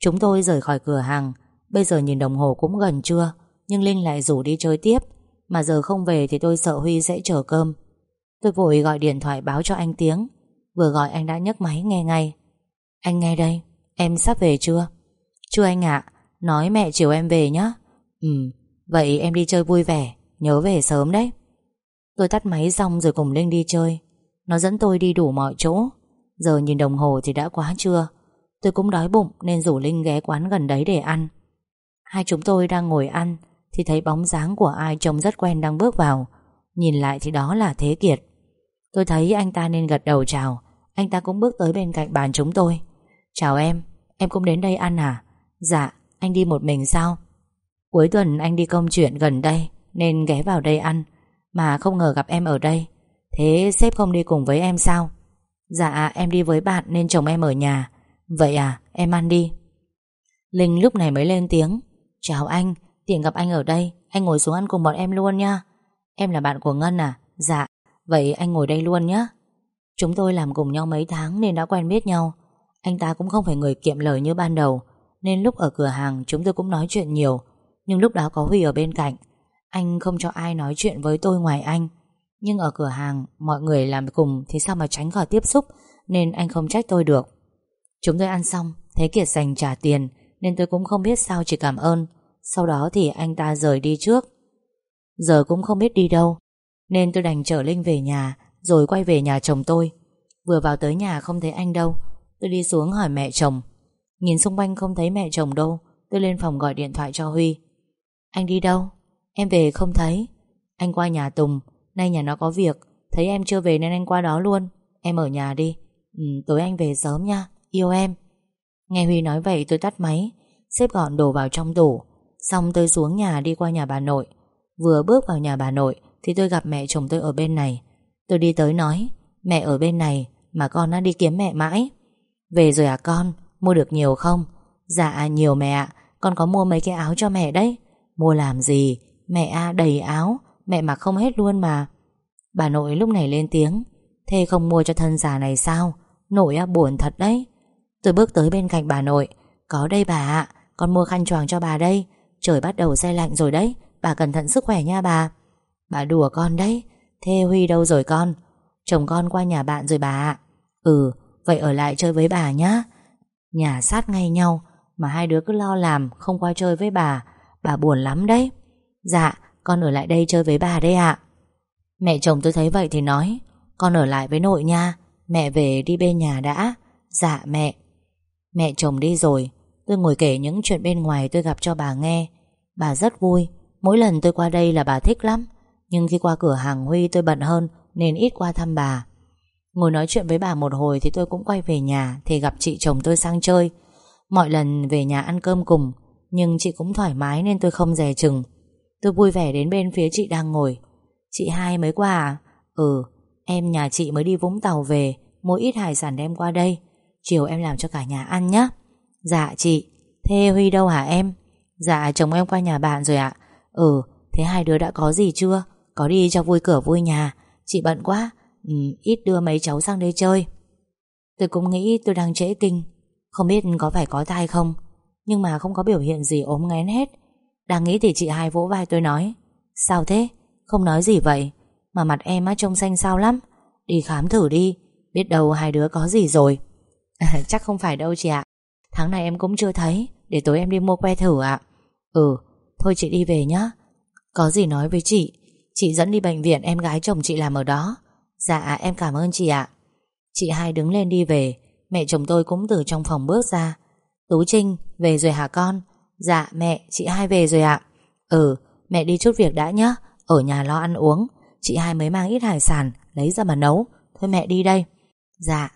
Chúng tôi rời khỏi cửa hàng. Bây giờ nhìn đồng hồ cũng gần trưa, Nhưng Linh lại rủ đi chơi tiếp. Mà giờ không về thì tôi sợ Huy sẽ chờ cơm. Tôi vội gọi điện thoại báo cho anh tiếng. Vừa gọi anh đã nhấc máy nghe ngay. Anh nghe đây, Em sắp về chưa? Chưa anh ạ. Nói mẹ chiều em về nhé Ừ. Vậy em đi chơi vui vẻ Nhớ về sớm đấy. Tôi tắt máy xong rồi cùng Linh đi chơi. Nó dẫn tôi đi đủ mọi chỗ. Giờ nhìn đồng hồ thì đã quá trưa. Tôi cũng đói bụng nên rủ Linh ghé quán gần đấy để ăn. Hai chúng tôi đang ngồi ăn Thì thấy bóng dáng của ai trông rất quen đang bước vào. Nhìn lại thì đó là Thế Kiệt. Tôi thấy anh ta nên gật đầu chào. Anh ta cũng bước tới bên cạnh bàn chúng tôi. Chào em Em cũng đến đây ăn à? Dạ anh đi một mình sao? Cuối tuần anh đi công chuyện gần đây, Nên ghé vào đây ăn, Mà không ngờ gặp em ở đây. Thế sếp không đi cùng với em sao? Dạ em đi với bạn nên chồng em ở nhà. Vậy à em ăn đi. Linh lúc này mới lên tiếng. Chào anh, Tiện gặp anh ở đây. Anh ngồi xuống ăn cùng bọn em luôn nha. Em là bạn của Ngân à? Dạ Vậy anh ngồi đây luôn nhé Chúng tôi làm cùng nhau mấy tháng nên đã quen biết nhau. Anh ta cũng không phải người kiệm lời như ban đầu. Nên lúc ở cửa hàng, chúng tôi cũng nói chuyện nhiều. Nhưng lúc đó có Huy ở bên cạnh. Anh không cho ai nói chuyện với tôi ngoài anh. Nhưng ở cửa hàng, Mọi người làm cùng thì sao mà tránh khỏi tiếp xúc? Nên anh không trách tôi được. Chúng tôi ăn xong, Thế Kiệt dành trả tiền, Nên tôi cũng không biết sao chỉ cảm ơn. Sau đó thì anh ta rời đi trước. Giờ cũng không biết đi đâu, Nên tôi đành chở Linh về nhà, Rồi quay về nhà chồng tôi. Vừa vào tới nhà không thấy anh đâu. Tôi đi xuống hỏi mẹ chồng. Nhìn xung quanh không thấy mẹ chồng đâu Tôi lên phòng gọi điện thoại cho Huy. Anh đi đâu? Em về không thấy. Anh qua nhà Tùng Nay nhà nó có việc Thấy em chưa về nên anh qua đó luôn. Em ở nhà đi. Ừ, Tối anh về sớm nha Yêu em. Nghe Huy nói vậy tôi tắt máy Xếp gọn đồ vào trong tủ. Xong tôi xuống nhà đi qua nhà bà nội. Vừa bước vào nhà bà nội Thì tôi gặp mẹ chồng tôi ở bên này. Tôi đi tới nói Mẹ ở bên này mà con đã đi kiếm mẹ mãi. Về rồi à con? Mua được nhiều không? Dạ nhiều mẹ ạ. Con có mua mấy cái áo cho mẹ đấy. Mua làm gì? Mẹ à đầy áo. Mẹ mặc không hết luôn mà. Bà nội lúc này lên tiếng. Thế không mua cho thân già này sao? Nội à buồn thật đấy. Tôi bước tới bên cạnh bà nội. Có đây bà ạ. Con mua khăn choàng cho bà đây. Trời bắt đầu xe lạnh rồi đấy. Bà cẩn thận sức khỏe nha bà. Bà đùa con đấy. Thế Huy đâu rồi con? Chồng con qua nhà bạn rồi bà ạ. Ừ vậy ở lại chơi với bà nhá. Nhà sát ngay nhau, Mà hai đứa cứ lo làm, Không qua chơi với bà. Bà buồn lắm đấy. Dạ con ở lại đây chơi với bà đây ạ. Mẹ chồng tôi thấy vậy thì nói, Con ở lại với nội nha, Mẹ về đi bên nhà đã. Dạ mẹ. Mẹ chồng đi rồi, Tôi ngồi kể những chuyện bên ngoài tôi gặp cho bà nghe. Bà rất vui, Mỗi lần tôi qua đây là bà thích lắm, Nhưng khi qua cửa hàng Huy tôi bận hơn Nên ít qua thăm bà. Ngồi nói chuyện với bà một hồi Thì tôi cũng quay về nhà, Thì gặp chị chồng tôi sang chơi. Mọi lần về nhà ăn cơm cùng, Nhưng chị cũng thoải mái nên tôi không dè chừng. Tôi vui vẻ đến bên phía chị đang ngồi. Chị hai mới qua à? Ừ Em nhà chị mới đi Vũng Tàu về, Mua ít hải sản đem qua đây. Chiều em làm cho cả nhà ăn nhé Dạ chị. Thế Huy đâu hả em? Dạ chồng em qua nhà bạn rồi ạ. Ừ thế hai đứa đã có gì chưa? Có đi cho vui cửa vui nhà. Chị bận quá ừ, Ít đưa mấy cháu sang đây chơi. Tôi cũng nghĩ tôi đang trễ kinh. Không biết có phải có thai không Nhưng mà không có biểu hiện gì ốm ngén hết. Đang nghĩ thì chị hai vỗ vai tôi nói Sao thế? Không nói gì vậy? Mà mặt em á trông xanh xao lắm. Đi khám thử đi Biết đâu hai đứa có gì rồi. <laughs> Chắc không phải đâu chị ạ. Tháng này em cũng chưa thấy Để tối em đi mua que thử ạ. Ừ thôi chị đi về nhá. Có gì nói với chị. Chị dẫn đi bệnh viện em gái chồng chị làm ở đó. Dạ em cảm ơn chị ạ. Chị hai đứng lên đi về, Mẹ chồng tôi cũng từ trong phòng bước ra. Tú Trinh, về rồi hả con? Dạ mẹ, chị hai về rồi ạ. Ừ mẹ đi chút việc đã nhá, Ở nhà lo ăn uống. Chị hai mới mang ít hải sản, Lấy ra mà nấu. Thôi mẹ đi đây. Dạ.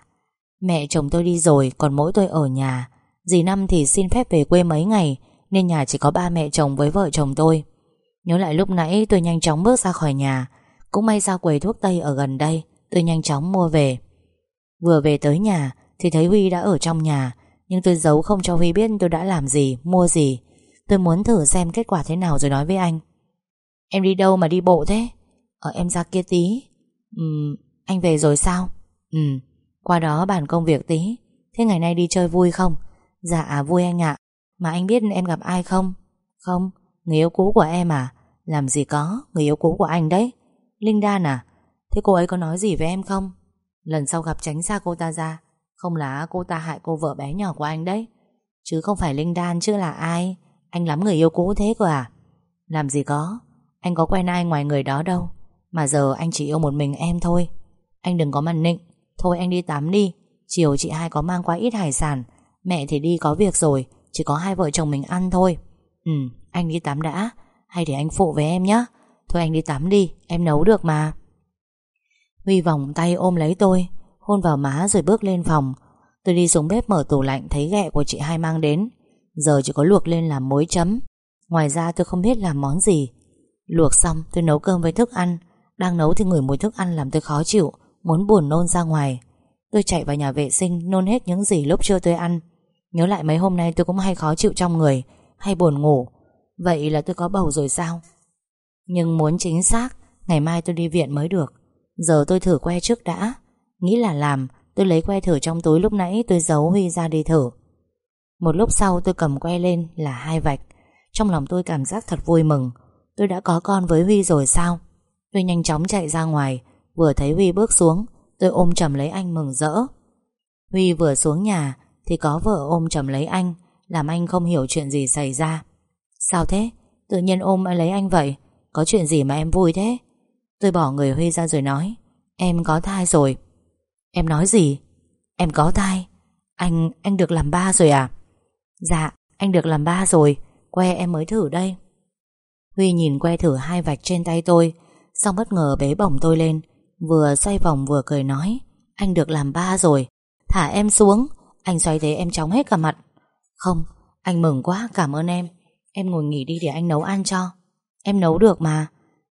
Mẹ chồng tôi đi rồi, Còn mỗi tôi ở nhà. Dì Năm thì xin phép về quê mấy ngày, Nên nhà chỉ có ba mẹ chồng với vợ chồng tôi. Nhớ lại lúc nãy tôi nhanh chóng bước ra khỏi nhà. Cũng may ra quầy thuốc Tây ở gần đây Tôi nhanh chóng mua về. Vừa về tới nhà Thì thấy Huy đã ở trong nhà Nhưng tôi giấu không cho Huy biết tôi đã làm gì Mua gì. Tôi muốn thử xem kết quả thế nào rồi nói với anh. Em đi đâu mà đi bộ thế? Ở em ra kia tí. Ừ, anh về rồi sao? Ừ Qua đó bàn công việc tí. Thế ngày nay đi chơi vui không? Dạ vui anh ạ. Mà anh biết em gặp ai không? Không Người yêu cũ của em à? Làm gì có Người yêu cũ của anh đấy. Linh Đan à? Thế cô ấy có nói gì với em không? Lần sau gặp tránh xa cô ta ra, Không là cô ta hại cô vợ bé nhỏ của anh đấy. Chứ không phải Linh Đan chứ là ai? Anh lắm người yêu cũ thế cơ à? Làm gì có, Anh có quen ai ngoài người đó đâu. Mà giờ anh chỉ yêu một mình em thôi. Anh đừng có màn nịnh. Thôi anh đi tắm đi. Chiều chị hai có mang qua ít hải sản. Mẹ thì đi có việc rồi, Chỉ có hai vợ chồng mình ăn thôi. Ừ anh đi tắm đã. Hay để anh phụ với em nhé Thôi anh đi tắm đi, Em nấu được mà. Huy vòng tay ôm lấy tôi, Hôn vào má rồi bước lên phòng. Tôi đi xuống bếp mở tủ lạnh Thấy ghẹ của chị hai mang đến. Giờ chỉ có luộc lên làm muối chấm. Ngoài ra tôi không biết làm món gì. Luộc xong, tôi nấu cơm với thức ăn. Đang nấu thì ngửi mùi thức ăn làm tôi khó chịu, Muốn buồn nôn ra ngoài. Tôi chạy vào nhà vệ sinh, nôn hết những gì lúc chưa tôi ăn. Nhớ lại mấy hôm nay tôi cũng hay khó chịu trong người, Hay buồn ngủ. Vậy là tôi có bầu rồi sao? Nhưng muốn chính xác, Ngày mai tôi đi viện mới được. Giờ tôi thử que trước đã. Nghĩ là làm, Tôi lấy que thử trong túi lúc nãy tôi giấu Huy ra đi thử. Một lúc sau tôi cầm que lên là hai vạch. Trong lòng tôi cảm giác thật vui mừng. Tôi đã có con với Huy rồi sao? Tôi nhanh chóng chạy ra ngoài. Vừa thấy Huy bước xuống, Tôi ôm chầm lấy anh mừng rỡ. Huy vừa xuống nhà Thì có vợ ôm chầm lấy anh, Làm anh không hiểu chuyện gì xảy ra. Sao thế? Tự nhiên ôm lấy anh vậy? Có chuyện gì mà em vui thế? Tôi bỏ người Huy ra rồi nói Em có thai rồi. Em nói gì? Em có thai. Anh, anh được làm ba rồi à? Dạ, anh được làm ba rồi. Que em mới thử đây. Huy nhìn que thử hai vạch trên tay tôi Xong bất ngờ bế bổng tôi lên Vừa xoay vòng vừa cười nói Anh được làm ba rồi. Thả em xuống. Anh xoay thế em chóng hết cả mặt. Không, anh mừng quá cảm ơn em. Em ngồi nghỉ đi để anh nấu ăn cho. Em nấu được mà.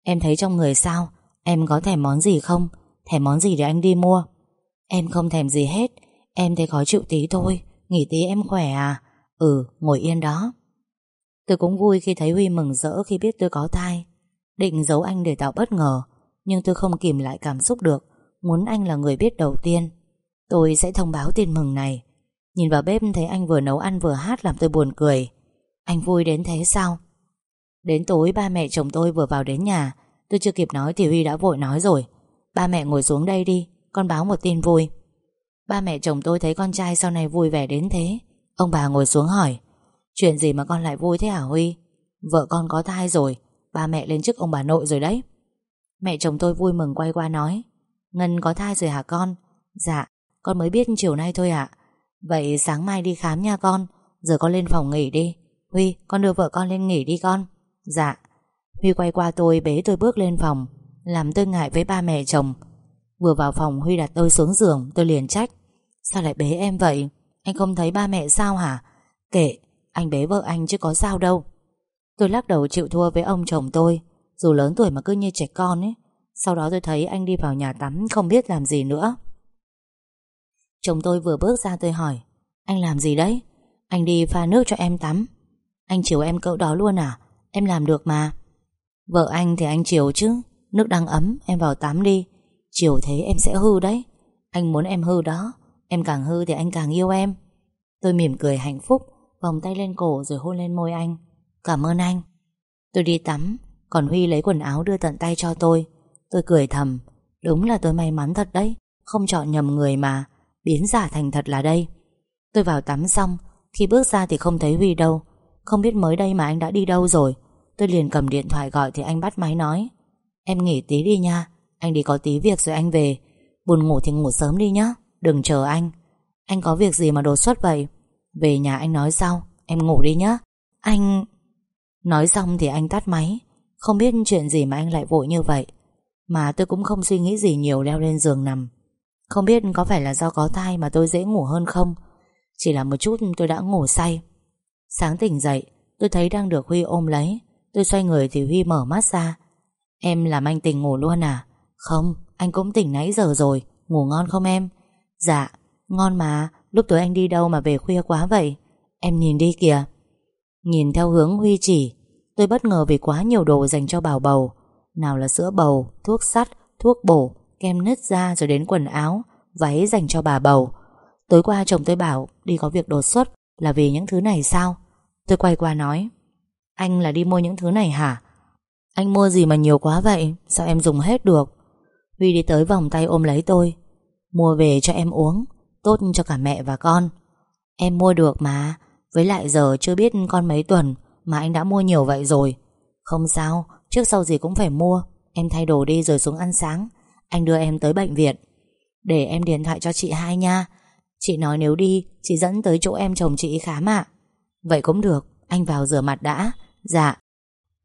Em thấy trong người sao? Em có thèm món gì không? Thèm món gì để anh đi mua. Em không thèm gì hết. Em thấy khó chịu tí thôi. Nghỉ tí em khỏe à? Ừ ngồi yên đó. Tôi cũng vui khi thấy Huy mừng rỡ khi biết tôi có thai. Định giấu anh để tạo bất ngờ, Nhưng tôi không kìm lại cảm xúc được. Muốn anh là người biết đầu tiên. Tôi sẽ thông báo tin mừng này. Nhìn vào bếp thấy anh vừa nấu ăn vừa hát Làm tôi buồn cười. Anh vui đến thế sao? Đến tối ba mẹ chồng tôi vừa vào đến nhà. Tôi chưa kịp nói thì Huy đã vội nói rồi. Ba mẹ ngồi xuống đây đi, Con báo một tin vui. Ba mẹ chồng tôi thấy con trai sau này vui vẻ đến thế. Ông bà ngồi xuống hỏi, Chuyện gì mà con lại vui thế hả Huy? Vợ con có thai rồi, Ba mẹ lên chức ông bà nội rồi đấy. Mẹ chồng tôi vui mừng quay qua nói, Ngân có thai rồi hả con? Dạ con mới biết chiều nay thôi ạ. Vậy sáng mai đi khám nha con, Giờ con lên phòng nghỉ đi. Huy, con đưa vợ con lên nghỉ đi con. Dạ. Huy quay qua tôi, bế tôi bước lên phòng, Làm tôi ngại với ba mẹ chồng. Vừa vào phòng, Huy đặt tôi xuống giường, Tôi liền trách. Sao lại bế em vậy? Anh không thấy ba mẹ sao hả? Kệ, anh bế vợ anh chứ có sao đâu. Tôi lắc đầu chịu thua với ông chồng tôi, Dù lớn tuổi mà cứ như trẻ con ấy. Sau đó tôi thấy anh đi vào nhà tắm, Không biết làm gì nữa. Chồng tôi vừa bước ra tôi hỏi, Anh làm gì đấy? Anh đi pha nước cho em tắm. Anh chiều em cỡ đó luôn à? Em làm được mà. Vợ anh thì anh chiều chứ. Nước đang ấm, em vào tắm đi. Chiều thế em sẽ hư đấy. Anh muốn em hư đó. Em càng hư thì anh càng yêu em. Tôi mỉm cười hạnh phúc, Vòng tay lên cổ rồi hôn lên môi anh. Cảm ơn anh. Tôi đi tắm, Còn Huy lấy quần áo đưa tận tay cho tôi. Tôi cười thầm, Đúng là tôi may mắn thật đấy. Không chọn nhầm người mà. Biến giả thành thật là đây. Tôi vào tắm xong, Khi bước ra thì không thấy Huy đâu. Không biết mới đây mà anh đã đi đâu rồi. Tôi liền cầm điện thoại gọi thì anh bắt máy nói. Em nghỉ tí đi nha, Anh đi có tí việc rồi anh về. Buồn ngủ thì ngủ sớm đi nhá, Đừng chờ anh. Anh có việc gì mà đột xuất vậy? Về nhà anh nói sau, Em ngủ đi nhá. Anh... Nói xong thì anh tắt máy. Không biết chuyện gì mà anh lại vội như vậy. Mà tôi cũng không suy nghĩ gì nhiều leo lên giường nằm. Không biết có phải là do có thai mà tôi dễ ngủ hơn không? Chỉ là một chút tôi đã ngủ say. Sáng tỉnh dậy, Tôi thấy đang được Huy ôm lấy. Tôi xoay người thì Huy mở mắt ra. Em làm anh tỉnh ngủ luôn à? Không, anh cũng tỉnh nãy giờ rồi. Ngủ ngon không em? Dạ, ngon mà. Lúc tối anh đi đâu mà về khuya quá vậy? Em nhìn đi kìa. Nhìn theo hướng Huy chỉ Tôi bất ngờ vì quá nhiều đồ dành cho bảo bầu. Nào là sữa bầu, thuốc sắt, thuốc bổ Kem nứt da rồi đến quần áo Váy dành cho bà bầu. Tối qua chồng tôi bảo đi có việc đột xuất Là vì những thứ này sao? Tôi quay qua nói anh là đi mua những thứ này hả? Anh mua gì mà nhiều quá vậy? Sao em dùng hết được? Huy đi tới vòng tay ôm lấy tôi. Mua về cho em uống Tốt cho cả mẹ và con. Em mua được mà. Với lại giờ chưa biết con mấy tuần Mà anh đã mua nhiều vậy rồi. Không sao, trước sau gì cũng phải mua. Em thay đồ đi rồi xuống ăn sáng. Anh đưa em tới bệnh viện. Để em điện thoại cho chị hai nha. Chị nói nếu đi Chị dẫn tới chỗ em chồng chị khám ạ. Vậy cũng được, anh vào rửa mặt đã. Dạ.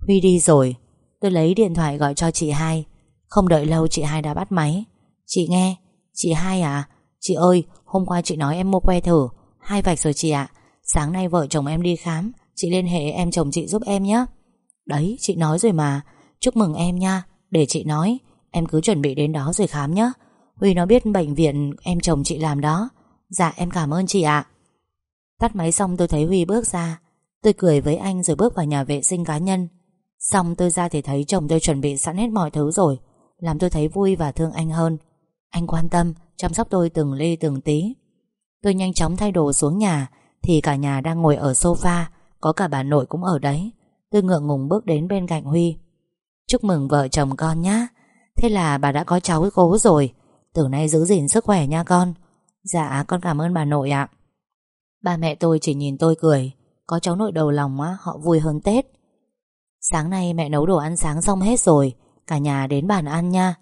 Huy đi rồi. Tôi lấy điện thoại gọi cho chị hai. Không đợi lâu chị hai đã bắt máy. Chị nghe, chị hai à? Chị ơi, hôm qua chị nói em mua que thử. Hai vạch rồi chị ạ. Sáng nay vợ chồng em đi khám. Chị liên hệ em chồng chị giúp em nhé. Đấy, chị nói rồi mà. Chúc mừng em nha. Để chị nói. Em cứ chuẩn bị đến đó rồi khám nhé. Huy nó biết bệnh viện em chồng chị làm đó. Dạ em cảm ơn chị ạ. Tắt máy xong tôi thấy Huy bước ra. Tôi cười với anh rồi bước vào nhà vệ sinh cá nhân. Xong tôi ra thì thấy chồng tôi chuẩn bị sẵn hết mọi thứ rồi, Làm tôi thấy vui và thương anh hơn. Anh quan tâm, Chăm sóc tôi từng ly từng tí. Tôi nhanh chóng thay đồ xuống nhà, Thì cả nhà đang ngồi ở sofa, Có cả bà nội cũng ở đấy. Tôi ngượng ngùng bước đến bên cạnh Huy. Chúc mừng vợ chồng con nhá. Thế là bà đã có cháu cố rồi. Từ nay giữ gìn sức khỏe nha con. Dạ con cảm ơn bà nội ạ. Ba mẹ tôi chỉ nhìn tôi cười. Có cháu nội đầu lòng á, Họ vui hơn Tết. Sáng nay mẹ nấu đồ ăn sáng xong hết rồi, Cả nhà đến bàn ăn nha.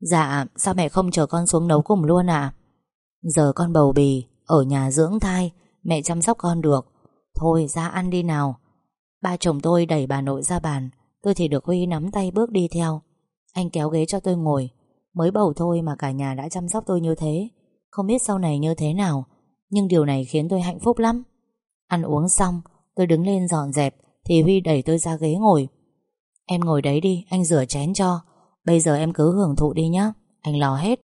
Dạ sao mẹ không chờ con xuống nấu cùng luôn à Giờ con bầu bì, Ở nhà dưỡng thai, Mẹ chăm sóc con được. Thôi, ra ăn đi nào. Ba chồng tôi đẩy bà nội ra bàn, Tôi thì được Huy nắm tay bước đi theo. Anh kéo ghế cho tôi ngồi. Mới bầu thôi mà cả nhà đã chăm sóc tôi như thế. Không biết sau này như thế nào, Nhưng điều này khiến tôi hạnh phúc lắm. Ăn uống xong Tôi đứng lên dọn dẹp Thì Huy đẩy tôi ra ghế ngồi. Em ngồi đấy đi, anh rửa chén cho. Bây giờ em cứ hưởng thụ đi nhé Anh lo hết.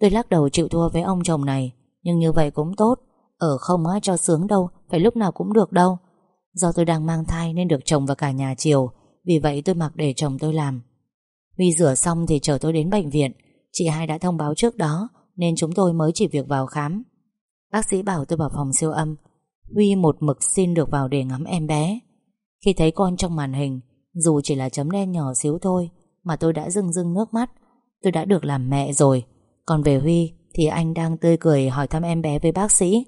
Tôi lắc đầu chịu thua với ông chồng này Nhưng như vậy cũng tốt. Ở không á cho sướng đâu Phải lúc nào cũng được đâu. Do tôi đang mang thai nên được chồng và cả nhà chiều Vì vậy tôi mặc để chồng tôi làm. Huy rửa xong thì chờ tôi đến bệnh viện. Chị hai đã thông báo trước đó Nên chúng tôi mới chỉ việc vào khám. Bác sĩ bảo tôi vào phòng siêu âm. Huy một mực xin được vào để ngắm em bé. Khi thấy con trong màn hình, Dù chỉ là chấm đen nhỏ xíu thôi, Mà tôi đã rưng rưng nước mắt. Tôi đã được làm mẹ rồi. Còn về Huy thì anh đang tươi cười hỏi thăm em bé với bác sĩ.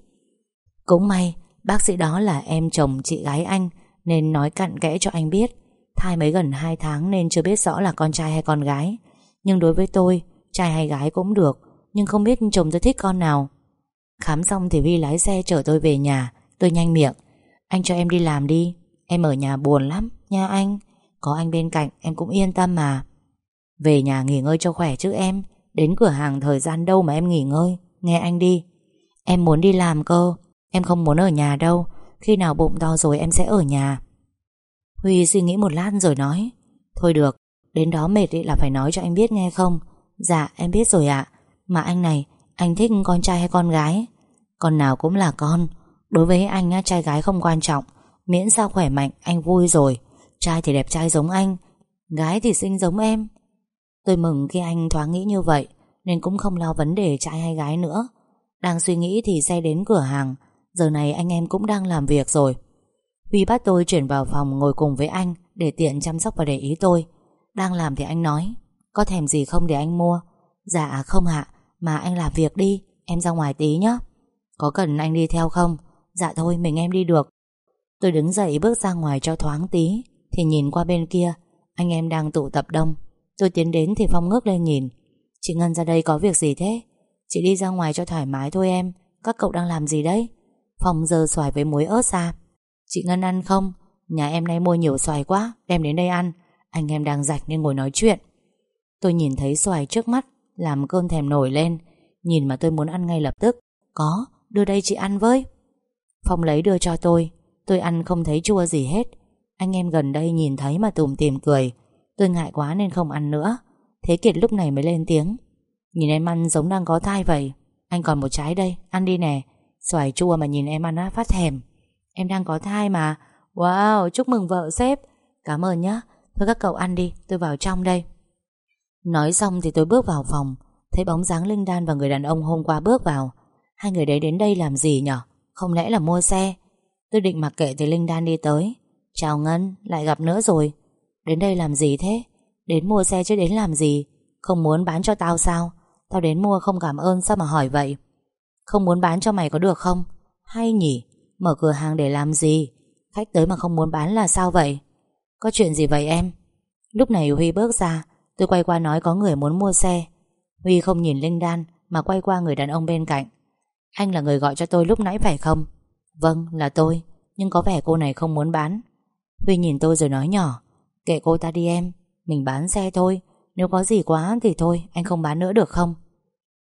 Cũng may, Bác sĩ đó là em chồng chị gái anh, Nên nói cặn kẽ cho anh biết. Thai mấy gần 2 tháng nên chưa biết rõ là con trai hay con gái. Nhưng đối với tôi, Trai hay gái cũng được, Nhưng không biết chồng tôi thích con nào. Khám xong thì Huy lái xe chở tôi về nhà. Tôi nhanh miệng. Anh cho em đi làm đi. Em ở nhà buồn lắm, nha anh. Có anh bên cạnh, em cũng yên tâm mà. Về nhà nghỉ ngơi cho khỏe chứ em. Đến cửa hàng thời gian đâu mà em nghỉ ngơi. Nghe anh đi. Em muốn đi làm cơ. Em không muốn ở nhà đâu. Khi nào bụng to rồi em sẽ ở nhà. Huy suy nghĩ một lát rồi nói. Thôi được, Đến đó mệt ý là phải nói cho anh biết nghe không? Dạ em biết rồi ạ. Mà anh này, Anh thích con trai hay con gái? Con nào cũng là con. Đối với anh trai gái không quan trọng. Miễn sao khỏe mạnh, anh vui rồi. Trai thì đẹp trai giống anh. Gái thì xinh giống em. Tôi mừng khi anh thoáng nghĩ như vậy, Nên cũng không lo vấn đề trai hay gái nữa. Đang suy nghĩ thì xe đến cửa hàng. Giờ này anh em cũng đang làm việc rồi. Huy bắt tôi chuyển vào phòng ngồi cùng với anh Để tiện chăm sóc và để ý tôi. Đang làm thì anh nói, Có thèm gì không để anh mua? Dạ không ạ. Mà anh làm việc đi, Em ra ngoài tí nhé Có cần anh đi theo không? Dạ thôi mình em đi được. Tôi đứng dậy bước ra ngoài cho thoáng tí Thì nhìn qua bên kia Anh em đang tụ tập đông. Tôi tiến đến thì Phong ngước lên nhìn. Chị Ngân ra đây có việc gì thế? Chị đi ra ngoài cho thoải mái thôi em Các cậu đang làm gì đấy? Phong dơ xoài với muối ớt ra. Chị Ngân ăn không? Nhà em nay mua nhiều xoài quá Đem đến đây ăn. Anh em đang rạch nên ngồi nói chuyện. Tôi nhìn thấy xoài trước mắt Làm cơn thèm nổi lên. Nhìn mà tôi muốn ăn ngay lập tức. Có, đưa đây chị ăn với. Phong lấy đưa cho tôi. Tôi ăn không thấy chua gì hết. Anh em gần đây nhìn thấy mà tùm tìm cười. Tôi ngại quá nên không ăn nữa. Thế Kiệt lúc này mới lên tiếng. Nhìn em ăn giống đang có thai vậy. Anh còn một trái đây, ăn đi nè. Xoài chua mà nhìn em ăn á, phát thèm. Em đang có thai mà. Wow, chúc mừng vợ sếp. Cảm ơn nhá. Thôi các cậu ăn đi, tôi vào trong đây. Nói xong thì tôi bước vào phòng. Thấy bóng dáng Linh Đan và người đàn ông hôm qua bước vào. Hai người đấy đến đây làm gì nhở? Không lẽ là mua xe? Tôi định mặc kệ thì Linh Đan đi tới. Chào Ngân, lại gặp nữa rồi. Đến đây làm gì thế? Đến mua xe chứ đến làm gì? Không muốn bán cho tao sao? Tao đến mua không cảm ơn sao mà hỏi vậy? Không muốn bán cho mày có được không? Hay nhỉ? Mở cửa hàng để làm gì? Khách tới mà không muốn bán là sao vậy? Có chuyện gì vậy em? Lúc này Huy bước ra. Tôi quay qua nói có người muốn mua xe. Huy không nhìn Linh Đan Mà quay qua người đàn ông bên cạnh. Anh là người gọi cho tôi lúc nãy phải không? Vâng là tôi. Nhưng có vẻ cô này không muốn bán. Huy nhìn tôi rồi nói nhỏ. Kệ cô ta đi em. Mình bán xe thôi. Nếu có gì quá thì thôi, Anh không bán nữa được không?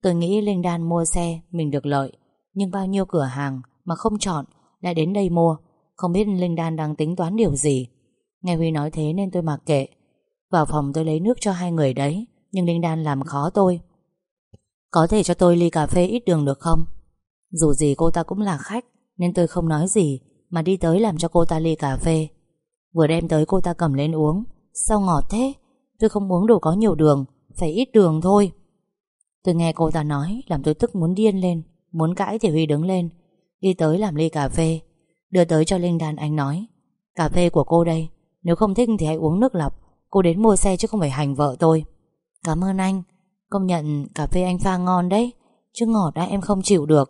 Tôi nghĩ Linh Đan mua xe, Mình được lợi. Nhưng bao nhiêu cửa hàng mà không chọn, Lại đến đây mua. Không biết Linh Đan đang tính toán điều gì. Nghe Huy nói thế nên tôi mặc kệ. Vào phòng tôi lấy nước cho hai người đấy. Nhưng Linh Đan làm khó tôi. Có thể cho tôi ly cà phê ít đường được không? Dù gì cô ta cũng là khách, Nên tôi không nói gì, Mà đi tới làm cho cô ta ly cà phê. Vừa đem tới cô ta cầm lên uống. Sao ngọt thế? Tôi không uống đồ có nhiều đường, Phải ít đường thôi. Tôi nghe cô ta nói, Làm tôi tức muốn điên lên, Muốn cãi thì Huy đứng lên, Đi tới làm ly cà phê. Đưa tới cho Linh Đan, anh nói, Cà phê của cô đây, Nếu không thích thì hãy uống nước lọc, Cô đến mua xe chứ không phải hành vợ tôi. Cảm ơn anh, Công nhận cà phê anh pha ngon đấy, Chứ ngọt đã em không chịu được.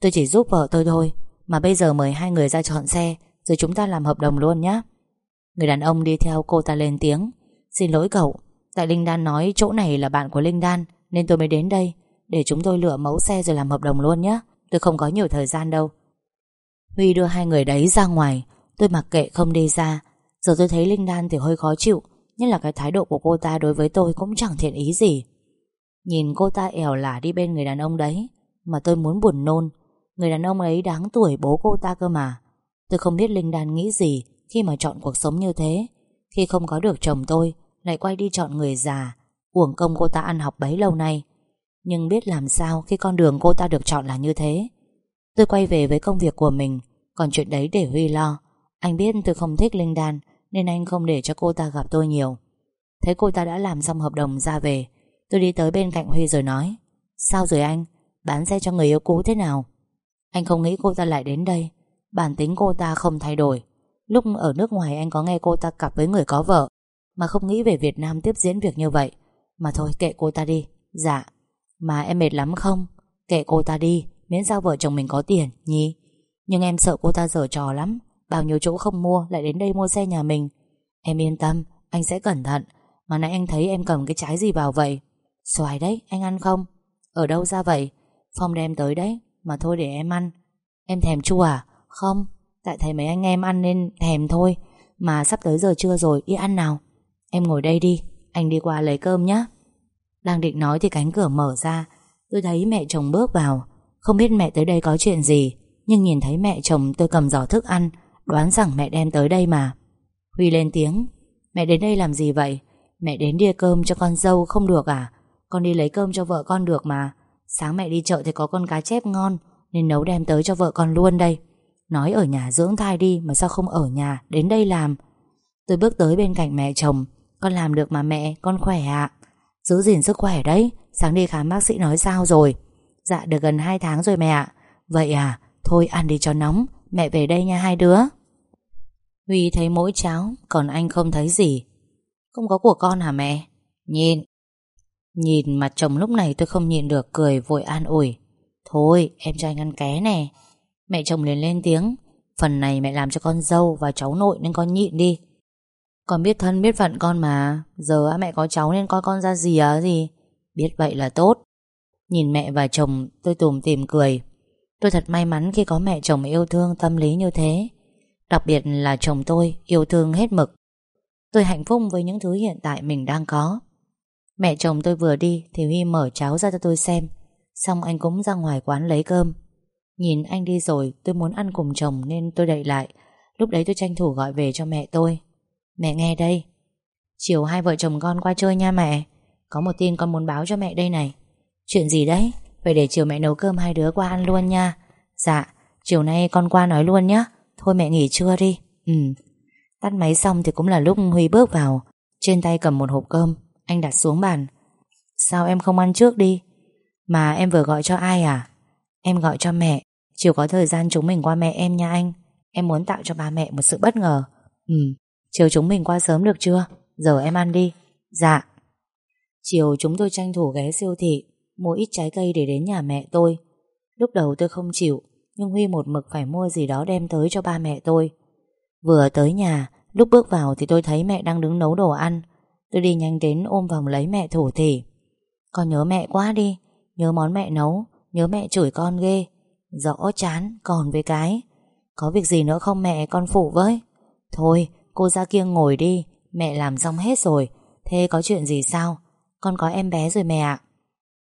Tôi chỉ giúp vợ tôi thôi, Mà bây giờ mời hai người ra chọn xe, Rồi chúng ta làm hợp đồng luôn nhé Người đàn ông đi theo cô ta lên tiếng. Xin lỗi cậu, Tại Linh Đan nói chỗ này là bạn của Linh Đan, Nên tôi mới đến đây, Để chúng tôi lựa mẫu xe rồi làm hợp đồng luôn nhé Tôi không có nhiều thời gian đâu. Huy đưa hai người đấy ra ngoài. Tôi mặc kệ không đi ra. Giờ tôi thấy Linh Đan thì hơi khó chịu Nhất là cái thái độ của cô ta đối với tôi Cũng chẳng thiện ý gì. Nhìn cô ta ẻo lả đi bên người đàn ông đấy, Mà tôi muốn buồn nôn. Người đàn ông ấy đáng tuổi bố cô ta cơ mà. Tôi không biết Linh Đan nghĩ gì khi mà chọn cuộc sống như thế. Khi không có được chồng tôi, Lại quay đi chọn người già, Uổng công cô ta ăn học bấy lâu nay. Nhưng biết làm sao khi con đường cô ta được chọn là như thế? Tôi quay về với công việc của mình, Còn chuyện đấy để Huy lo. Anh biết tôi không thích Linh Đan, Nên anh không để cho cô ta gặp tôi nhiều. Thấy cô ta đã làm xong hợp đồng ra về. Tôi đi tới bên cạnh Huy rồi nói, Sao rồi anh? Bán xe cho người yêu cũ thế nào? Anh không nghĩ cô ta lại đến đây. Bản tính cô ta không thay đổi. Lúc ở nước ngoài anh có nghe cô ta cặp với người có vợ, Mà không nghĩ về Việt Nam tiếp diễn việc như vậy. Mà thôi, kệ cô ta đi. Dạ. Mà em mệt lắm không? Kệ cô ta đi, Miễn sao vợ chồng mình có tiền, nhỉ? Nhưng em sợ cô ta dở trò lắm. Bao nhiêu chỗ không mua, lại đến đây mua xe nhà mình. Em yên tâm, Anh sẽ cẩn thận. Mà nãy anh thấy em cầm cái trái gì vào vậy? Xoài đấy, anh ăn không? Ở đâu ra vậy? Phong đem tới đấy. Mà thôi để em ăn. Em thèm chua à? Không, Tại thấy mấy anh em ăn nên thèm thôi. Mà sắp tới giờ trưa rồi, đi ăn nào? Em ngồi đây đi, Anh đi qua lấy cơm nhé Đang định nói thì cánh cửa mở ra. Tôi thấy mẹ chồng bước vào. Không biết mẹ tới đây có chuyện gì, Nhưng nhìn thấy mẹ chồng tôi cầm giỏ thức ăn, Đoán rằng mẹ đem tới đây mà. Huy lên tiếng. Mẹ đến đây làm gì vậy? Mẹ đến đưa cơm cho con dâu không được à? Con đi lấy cơm cho vợ con được mà. Sáng mẹ đi chợ thì có con cá chép ngon, Nên nấu đem tới cho vợ con luôn đây. Nói ở nhà dưỡng thai đi, Mà sao không ở nhà, đến đây làm? Tôi bước tới bên cạnh mẹ chồng. Con làm được mà mẹ, con khỏe ạ. Giữ gìn sức khỏe đấy, Sáng đi khám bác sĩ nói sao rồi? Dạ được gần 2 tháng rồi mẹ ạ. Vậy à thôi ăn đi cho nóng, Mẹ về đây nha hai đứa. Huy thấy mỗi cháo Còn anh không thấy gì. Không có của con hả mẹ? Nhìn Nhìn mặt chồng lúc này tôi không nhịn được cười, vội an ủi. Thôi, em cho anh ăn ké nè. Mẹ chồng liền lên tiếng. Phần này mẹ làm cho con dâu và cháu nội nên con nhịn đi. Con biết thân biết phận con mà. Giờ mẹ có cháu nên coi con ra gì á, gì? Biết vậy là tốt. Nhìn mẹ và chồng, tôi tùm tìm cười. Tôi thật may mắn khi có mẹ chồng yêu thương tâm lý như thế. Đặc biệt là chồng tôi yêu thương hết mực. Tôi hạnh phúc với những thứ hiện tại mình đang có. Mẹ chồng tôi vừa đi Thì Huy mở cháo ra cho tôi xem. Xong anh cũng ra ngoài quán lấy cơm. Nhìn anh đi rồi, tôi muốn ăn cùng chồng Nên tôi đậy lại. Lúc đấy tôi tranh thủ gọi về cho mẹ tôi. Mẹ nghe đây. Chiều hai vợ chồng con qua chơi nha mẹ. Có một tin con muốn báo cho mẹ đây này. Chuyện gì đấy? Vậy để chiều mẹ nấu cơm hai đứa qua ăn luôn nha. Dạ Chiều nay con qua nói luôn nhé Thôi mẹ nghỉ trưa đi. Ừ. Tắt máy xong thì cũng là lúc Huy bước vào. Trên tay cầm một hộp cơm. Anh đặt xuống bàn. Sao em không ăn trước đi? Mà em vừa gọi cho ai à? Em gọi cho mẹ. Chiều có thời gian chúng mình qua mẹ em nha anh. Em muốn tạo cho ba mẹ một sự bất ngờ. Ừ Chiều chúng mình qua sớm được chưa? Giờ em ăn đi. Dạ. Chiều chúng tôi tranh thủ ghé siêu thị, Mua ít trái cây để đến nhà mẹ tôi. Lúc đầu tôi không chịu, Nhưng Huy một mực phải mua gì đó đem tới cho ba mẹ tôi. Vừa tới nhà, Lúc bước vào thì tôi thấy mẹ đang đứng nấu đồ ăn. Tôi đi nhanh đến ôm vòng lấy mẹ thủ thỉ. Con nhớ mẹ quá đi, Nhớ món mẹ nấu, Nhớ mẹ chửi con ghê. Rõ chán, còn với cái. Có việc gì nữa không mẹ, con phụ với. Thôi, cô ra kia ngồi đi, Mẹ làm xong hết rồi. Thế có chuyện gì sao? Con có em bé rồi mẹ ạ.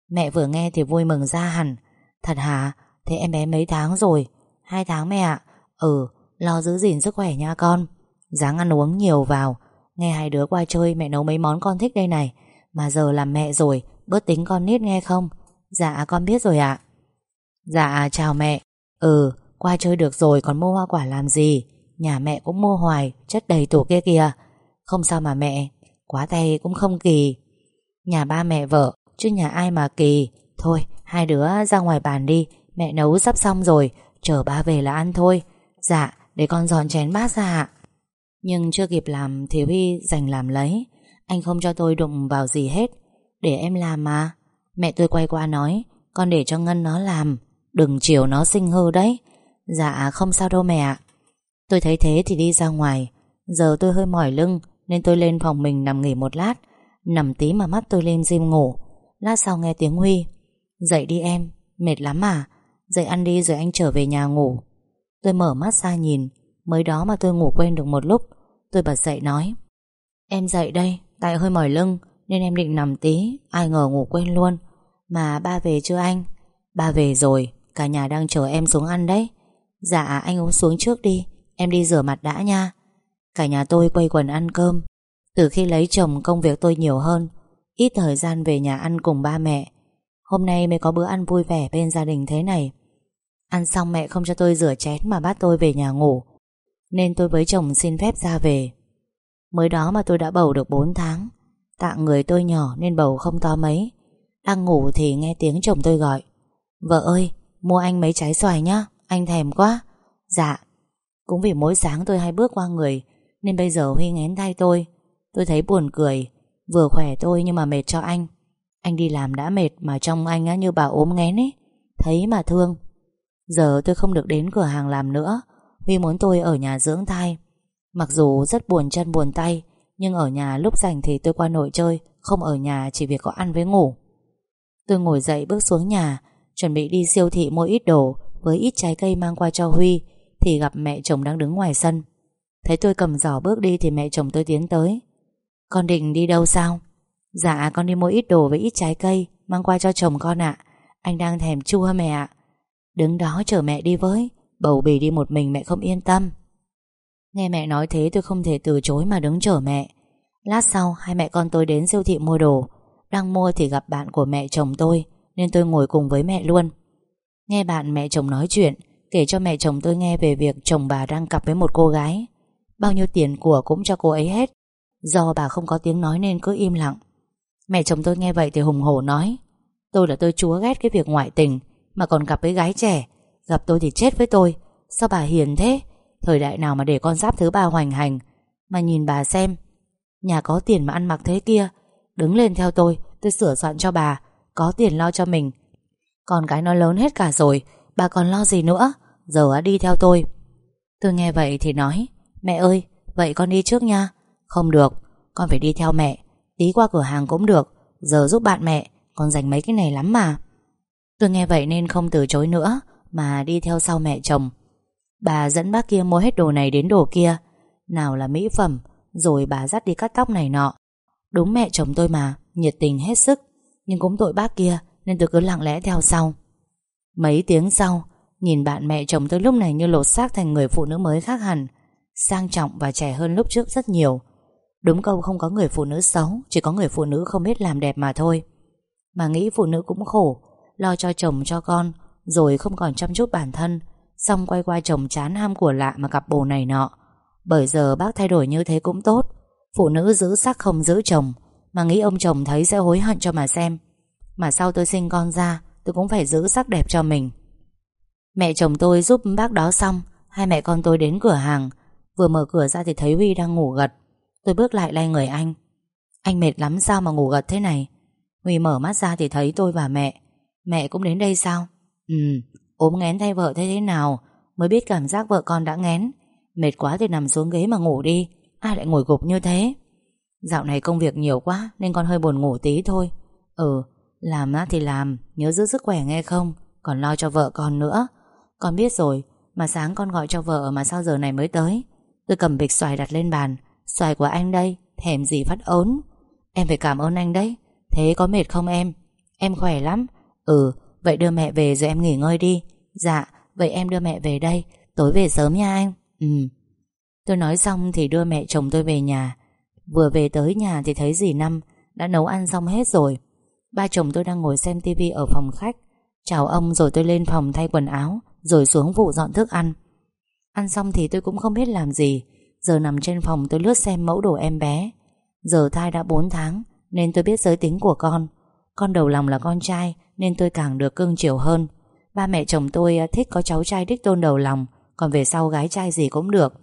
Mẹ vừa nghe thì vui mừng ra hẳn. Thật hả? Thế em bé mấy tháng rồi? Hai tháng mẹ ạ. Ừ lo giữ gìn sức khỏe nha con. Dáng ăn uống nhiều vào. Nghe hai đứa qua chơi, mẹ nấu mấy món con thích đây này. Mà giờ làm mẹ rồi, Bớt tính con nít nghe không? Dạ con biết rồi ạ. Dạ chào mẹ. Ừ qua chơi được rồi, còn mua hoa quả làm gì? Nhà mẹ cũng mua hoài, Chất đầy tủ kia kìa. Không sao mà mẹ, Quá tay cũng không kỳ. Nhà ba mẹ vợ, Chứ nhà ai mà kỳ. Thôi, hai đứa ra ngoài bàn đi, Mẹ nấu sắp xong rồi, Chờ ba về là ăn thôi. Dạ để con dọn chén bát ra ạ. Nhưng chưa kịp làm thì Huy giành làm lấy. Anh không cho tôi đụng vào gì hết. Để em làm mà. Mẹ tôi quay qua nói Con để cho Ngân nó làm. Đừng chiều nó sinh hư đấy. Dạ không sao đâu mẹ ạ. Tôi thấy thế thì đi ra ngoài. Giờ tôi hơi mỏi lưng Nên tôi lên phòng mình nằm nghỉ một lát. Nằm tí mà mắt tôi lên diêm ngủ. Lát sau nghe tiếng Huy Dậy đi em, mệt lắm à. Dậy ăn đi rồi anh trở về nhà ngủ. Tôi mở mắt ra nhìn. Mới đó mà tôi ngủ quên được một lúc Tôi bật dậy nói Em dậy đây, tại hơi mỏi lưng Nên em định nằm tí Ai ngờ ngủ quên luôn. Mà ba về chưa anh? Ba về rồi, cả nhà đang chờ em xuống ăn đấy. Dạ anh uống xuống trước đi Em đi rửa mặt đã nha. Cả nhà tôi quay quần ăn cơm Từ khi lấy chồng công việc tôi nhiều hơn Ít thời gian về nhà ăn cùng ba mẹ. Hôm nay mới có bữa ăn vui vẻ bên gia đình thế này. Ăn xong mẹ không cho tôi rửa chén Mà bắt tôi về nhà ngủ. Nên tôi với chồng xin phép ra về. Mới đó mà tôi đã bầu được 4 tháng, Tạng người tôi nhỏ nên bầu không to mấy. Đang ngủ thì nghe tiếng chồng tôi gọi, Vợ ơi, Mua anh mấy trái xoài nhá, Anh thèm quá. Dạ. Cũng vì mỗi sáng tôi hay bước qua người, Nên bây giờ Huy ngén thay tôi. Tôi thấy buồn cười, Vừa khỏe tôi nhưng mà mệt cho anh. Anh đi làm đã mệt mà trong anh á như bà ốm ngén ấy, Thấy mà thương. Giờ tôi không được đến cửa hàng làm nữa Huy muốn tôi ở nhà dưỡng thai. Mặc dù rất buồn chân buồn tay, Nhưng ở nhà lúc rảnh thì tôi qua nội chơi, Không ở nhà chỉ việc có ăn với ngủ. Tôi ngồi dậy bước xuống nhà, Chuẩn bị đi siêu thị mua ít đồ Với ít trái cây mang qua cho Huy, Thì gặp mẹ chồng đang đứng ngoài sân. Thấy tôi cầm giỏ bước đi Thì mẹ chồng tôi tiến tới. Con định đi đâu sao? Dạ con đi mua ít đồ với ít trái cây Mang qua cho chồng con ạ. Anh đang thèm chua mẹ ạ. Đứng đó chờ mẹ đi với. Bầu bì đi một mình mẹ không yên tâm. Nghe mẹ nói thế tôi không thể từ chối mà đứng chờ mẹ. Lát sau, hai mẹ con tôi đến siêu thị mua đồ. Đang mua thì gặp bạn của mẹ chồng tôi, Nên tôi ngồi cùng với mẹ luôn. Nghe bạn mẹ chồng nói chuyện, Kể cho mẹ chồng tôi nghe về việc chồng bà đang cặp với một cô gái. Bao nhiêu tiền của cũng cho cô ấy hết. Do bà không có tiếng nói nên cứ im lặng. Mẹ chồng tôi nghe vậy thì hùng hổ nói, Tôi là tôi chúa ghét cái việc ngoại tình Mà còn gặp với gái trẻ. Gặp tôi thì chết với tôi. Sao bà hiền thế? Thời đại nào mà để con giáp thứ ba hoành hành? Mà nhìn bà xem, Nhà có tiền mà ăn mặc thế kia. Đứng lên theo tôi Tôi sửa soạn cho bà. Có tiền lo cho mình. Con cái nó lớn hết cả rồi, Bà còn lo gì nữa? Giờ đi theo tôi. Tôi nghe vậy thì nói, Mẹ ơi, Vậy con đi trước nha. Không được, Con phải đi theo mẹ. Tí qua cửa hàng cũng được. Giờ giúp bạn mẹ, Con dành mấy cái này lắm mà. Tôi nghe vậy nên không từ chối nữa. Mà đi theo sau mẹ chồng. Bà dẫn bác kia mua hết đồ này đến đồ kia. Nào là mỹ phẩm, Rồi bà dắt đi cắt tóc này nọ. Đúng mẹ chồng tôi mà, Nhiệt tình hết sức. Nhưng cũng tội bác kia, Nên tôi cứ lặng lẽ theo sau. Mấy tiếng sau, Nhìn bạn mẹ chồng tôi lúc này như lột xác thành người phụ nữ mới khác hẳn. Sang trọng và trẻ hơn lúc trước rất nhiều. Đúng câu không có người phụ nữ xấu, Chỉ có người phụ nữ không biết làm đẹp mà thôi. Mà nghĩ phụ nữ cũng khổ, Lo cho chồng cho con rồi không còn chăm chút bản thân, Xong quay qua chồng chán ham của lạ mà cặp bồ này nọ. Bởi giờ bác thay đổi như thế cũng tốt, Phụ nữ giữ sắc không giữ chồng, Mà nghĩ ông chồng thấy sẽ hối hận cho mà xem. Mà sau tôi sinh con ra, Tôi cũng phải giữ sắc đẹp cho mình. Mẹ chồng tôi giúp bác đó xong, Hai mẹ con tôi đến cửa hàng. Vừa mở cửa ra thì thấy Huy đang ngủ gật. Tôi bước lại lay người anh. Anh mệt lắm sao mà ngủ gật thế này? Huy mở mắt ra thì thấy tôi và mẹ. Mẹ cũng đến đây sao? Ừ. Ốm ngén thay vợ thế thế nào, Mới biết cảm giác vợ con đã ngén Mệt quá thì nằm xuống ghế mà ngủ đi, Ai lại ngồi gục như thế? Dạo này công việc nhiều quá Nên con hơi buồn ngủ tí thôi. Ừ làm thì làm, Nhớ giữ sức khỏe nghe không? Còn lo cho vợ con nữa. Con biết rồi, Mà sáng con gọi cho vợ mà sao giờ này mới tới? Tôi cầm bịch xoài đặt lên bàn, Xoài của anh đây, Thèm gì phát ớn Em phải cảm ơn anh đấy, Thế có mệt không em? Em khỏe lắm. Ừ Vậy đưa mẹ về rồi em nghỉ ngơi đi. Dạ Vậy em đưa mẹ về đây. Tối về sớm nha anh. Ừ. Tôi nói xong thì đưa mẹ chồng tôi về nhà. Vừa về tới nhà thì thấy dì Năm Đã nấu ăn xong hết rồi. Ba chồng tôi đang ngồi xem tivi ở phòng khách. Chào ông rồi tôi lên phòng thay quần áo, Rồi xuống vụ dọn thức ăn. Ăn xong thì tôi cũng không biết làm gì. Giờ nằm trên phòng tôi lướt xem mẫu đồ em bé. Giờ thai đã 4 tháng, Nên tôi biết giới tính của con. Con đầu lòng là con trai, Nên tôi càng được cưng chiều hơn. Ba mẹ chồng tôi à, thích có cháu trai đích tôn đầu lòng, Còn về sau gái trai gì cũng được.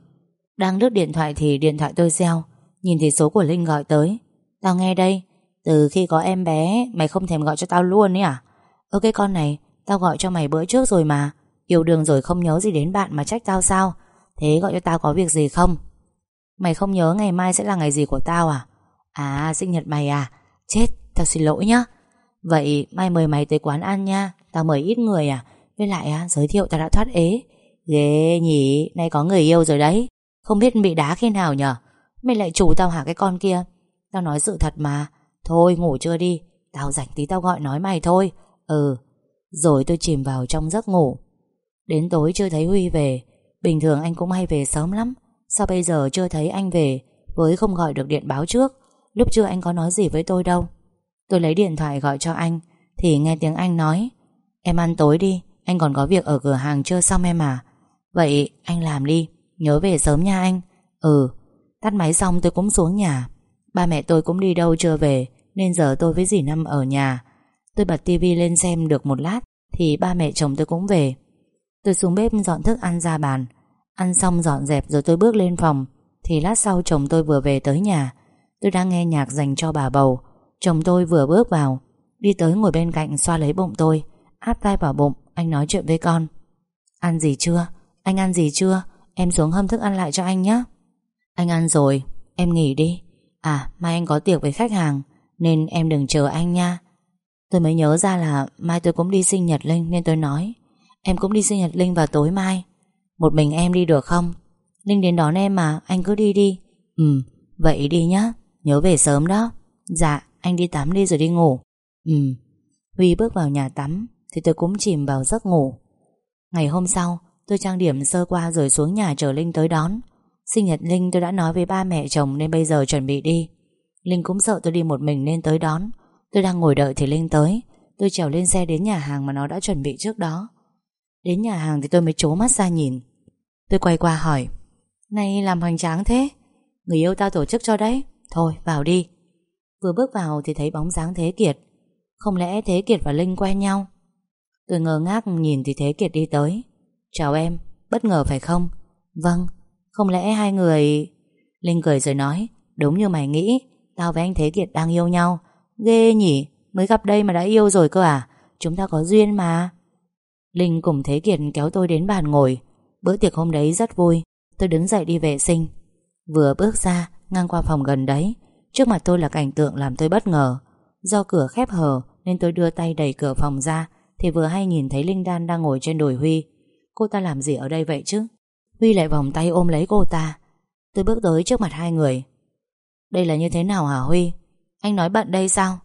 Đang lướt điện thoại thì điện thoại tôi reo, Nhìn thì số của Linh gọi tới. Tao nghe đây, Từ khi có em bé, Mày không thèm gọi cho tao luôn ấy à? Ơ, cái con này, Tao gọi cho mày bữa trước rồi mà. Yêu đương rồi không nhớ gì đến bạn mà trách tao sao? Thế gọi cho tao có việc gì không? Mày không nhớ ngày mai sẽ là ngày gì của tao à? À sinh nhật mày à? Chết, tao xin lỗi nhá. Vậy mai mời mày tới quán ăn nha Tao mời ít người à? Với lại à, giới thiệu tao đã thoát ế. Ghê nhỉ Nay có người yêu rồi đấy. Không biết bị đá khi nào nhở? Mày lại chủ tao hả cái con kia? Tao nói sự thật mà. Thôi ngủ chưa đi. Tao rảnh tí tao gọi nói mày thôi. Ừ. Rồi tôi chìm vào trong giấc ngủ. Đến tối chưa thấy Huy về. Bình thường anh cũng hay về sớm lắm. Sao bây giờ chưa thấy anh về? Với không gọi được điện báo trước. Lúc chưa anh có nói gì với tôi đâu? Tôi lấy điện thoại gọi cho anh, Thì nghe tiếng anh nói, Em ăn tối đi, Anh còn có việc ở cửa hàng chưa xong em à? Vậy anh làm đi, Nhớ về sớm nha anh. Ừ. Tắt máy xong tôi cũng xuống nhà. Ba mẹ tôi cũng đi đâu chưa về, Nên giờ tôi với dì Năm ở nhà. Tôi bật tivi lên xem được một lát, Thì ba mẹ chồng tôi cũng về. Tôi xuống bếp dọn thức ăn ra bàn. Ăn xong dọn dẹp rồi tôi bước lên phòng, Thì lát sau chồng tôi vừa về tới nhà. Tôi đang nghe nhạc dành cho bà bầu. Chồng tôi vừa bước vào, Đi tới ngồi bên cạnh xoa lấy bụng tôi, Áp tay vào bụng, Anh nói chuyện với con. Ăn gì chưa? Anh ăn gì chưa? Em xuống hâm thức ăn lại cho anh nhé. Anh ăn rồi, Em nghỉ đi. À mai anh có tiệc với khách hàng, Nên em đừng chờ anh nha. Tôi mới nhớ ra là mai tôi cũng đi sinh nhật Linh Nên tôi nói, Em cũng đi sinh nhật Linh vào tối mai. Một mình em đi được không? Linh đến đón em mà, anh cứ đi đi. Ừ vậy đi nhá, Nhớ về sớm đó. Dạ anh đi tắm đi rồi đi ngủ. Ừ. Huy bước vào nhà tắm, Thì tôi cũng chìm vào giấc ngủ. Ngày hôm sau, tôi trang điểm sơ qua rồi xuống nhà chờ Linh tới đón. Sinh nhật Linh tôi đã nói với ba mẹ chồng Nên bây giờ chuẩn bị đi. Linh cũng sợ tôi đi một mình nên tới đón. Tôi đang ngồi đợi thì Linh tới. Tôi trèo lên xe đến nhà hàng mà nó đã chuẩn bị trước đó. Đến nhà hàng thì tôi mới trố mắt ra nhìn. Tôi quay qua hỏi Này làm hoành tráng thế? Người yêu tao tổ chức cho đấy. Thôi, vào đi. Vừa bước vào thì thấy bóng dáng Thế Kiệt. Không lẽ Thế Kiệt và Linh quen nhau? Tôi ngơ ngác nhìn thì Thế Kiệt đi tới. Chào em, bất ngờ phải không? Vâng, không lẽ hai người Linh cười rồi nói Đúng như mày nghĩ Tao với anh Thế Kiệt đang yêu nhau. Ghê nhỉ, mới gặp đây mà đã yêu rồi cơ à? Chúng ta có duyên mà. Linh cùng Thế Kiệt kéo tôi đến bàn ngồi. Bữa tiệc hôm đấy rất vui. Tôi đứng dậy đi vệ sinh. Vừa bước ra ngang qua phòng gần đấy Trước mặt tôi là cảnh tượng làm tôi bất ngờ. Do cửa khép hờ Nên tôi đưa tay đẩy cửa phòng ra Thì vừa hay nhìn thấy Linh Đan đang ngồi trên đồi Huy. Cô ta làm gì ở đây vậy chứ? Huy lại vòng tay ôm lấy cô ta. Tôi bước tới trước mặt hai người. Đây là như thế nào hả Huy? Anh nói bận đây sao?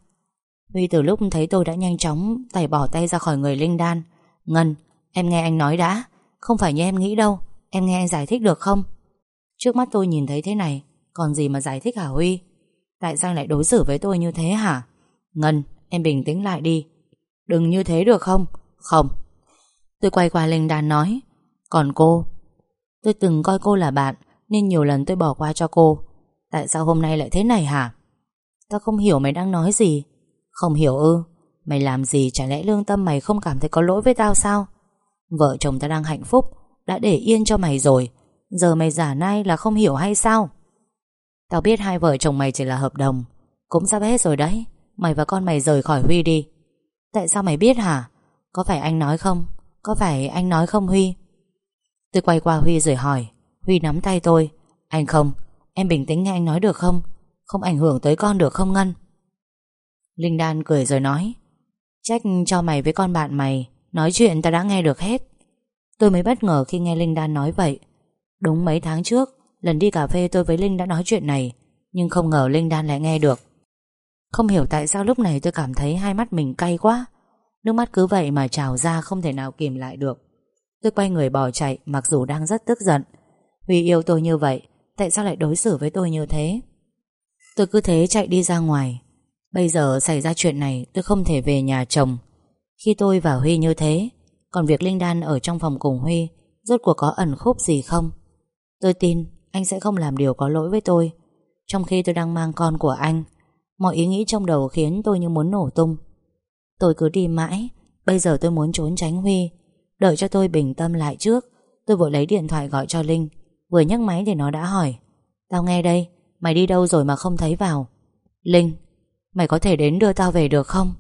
Huy từ lúc thấy tôi đã nhanh chóng Tẩy bỏ tay ra khỏi người Linh Đan. Ngân, em nghe anh nói đã. Không phải như em nghĩ đâu. Em nghe anh giải thích được không? Trước mắt tôi nhìn thấy thế này, Còn gì mà giải thích hả Huy? Tại sao lại đối xử với tôi như thế hả? Ngân, em bình tĩnh lại đi. Đừng như thế được không? Không. Tôi quay qua Linh Đan nói, Còn cô? Tôi từng coi cô là bạn, Nên nhiều lần tôi bỏ qua cho cô. Tại sao hôm nay lại thế này hả? Tao không hiểu mày đang nói gì. Không hiểu ư? Mày làm gì chả lẽ lương tâm mày không cảm thấy có lỗi với tao sao? Vợ chồng ta đang hạnh phúc, Đã để yên cho mày rồi. Giờ mày giả nai là không hiểu hay sao? Tao biết hai vợ chồng mày chỉ là hợp đồng. Cũng sắp hết rồi đấy. Mày và con mày rời khỏi Huy đi. Tại sao mày biết hả? Có phải anh nói không? Có phải anh nói không, Huy? Tôi quay qua Huy rồi hỏi. Huy nắm tay tôi. Anh không. Em bình tĩnh nghe anh nói được không? Không ảnh hưởng tới con được không, Ngân? Linh Đan cười rồi nói. Trách cho mày với con bạn mày. Nói chuyện ta đã nghe được hết. Tôi mới bất ngờ khi nghe Linh Đan nói vậy. Đúng mấy tháng trước Lần đi cà phê tôi với Linh đã nói chuyện này, Nhưng không ngờ Linh Đan lại nghe được. Không hiểu tại sao lúc này tôi cảm thấy Hai mắt mình cay quá. Nước mắt cứ vậy mà trào ra không thể nào kìm lại được. Tôi quay người bỏ chạy, Mặc dù đang rất tức giận. Vì yêu tôi như vậy, Tại sao lại đối xử với tôi như thế? Tôi cứ thế chạy đi ra ngoài. Bây giờ xảy ra chuyện này, Tôi không thể về nhà chồng. Khi tôi và Huy như thế, Còn việc Linh Đan ở trong phòng cùng Huy, Rốt cuộc có ẩn khúc gì không? Tôi tin anh sẽ không làm điều có lỗi với tôi. Trong khi tôi đang mang con của anh Mọi ý nghĩ trong đầu khiến tôi như muốn nổ tung. Tôi cứ đi mãi Bây giờ tôi muốn trốn tránh Huy. Đợi cho tôi bình tâm lại trước Tôi vội lấy điện thoại gọi cho Linh Vừa nhấc máy thì nó đã hỏi. Tao nghe đây, mày đi đâu rồi mà không thấy vào? Linh Mày có thể đến đưa tao về được không?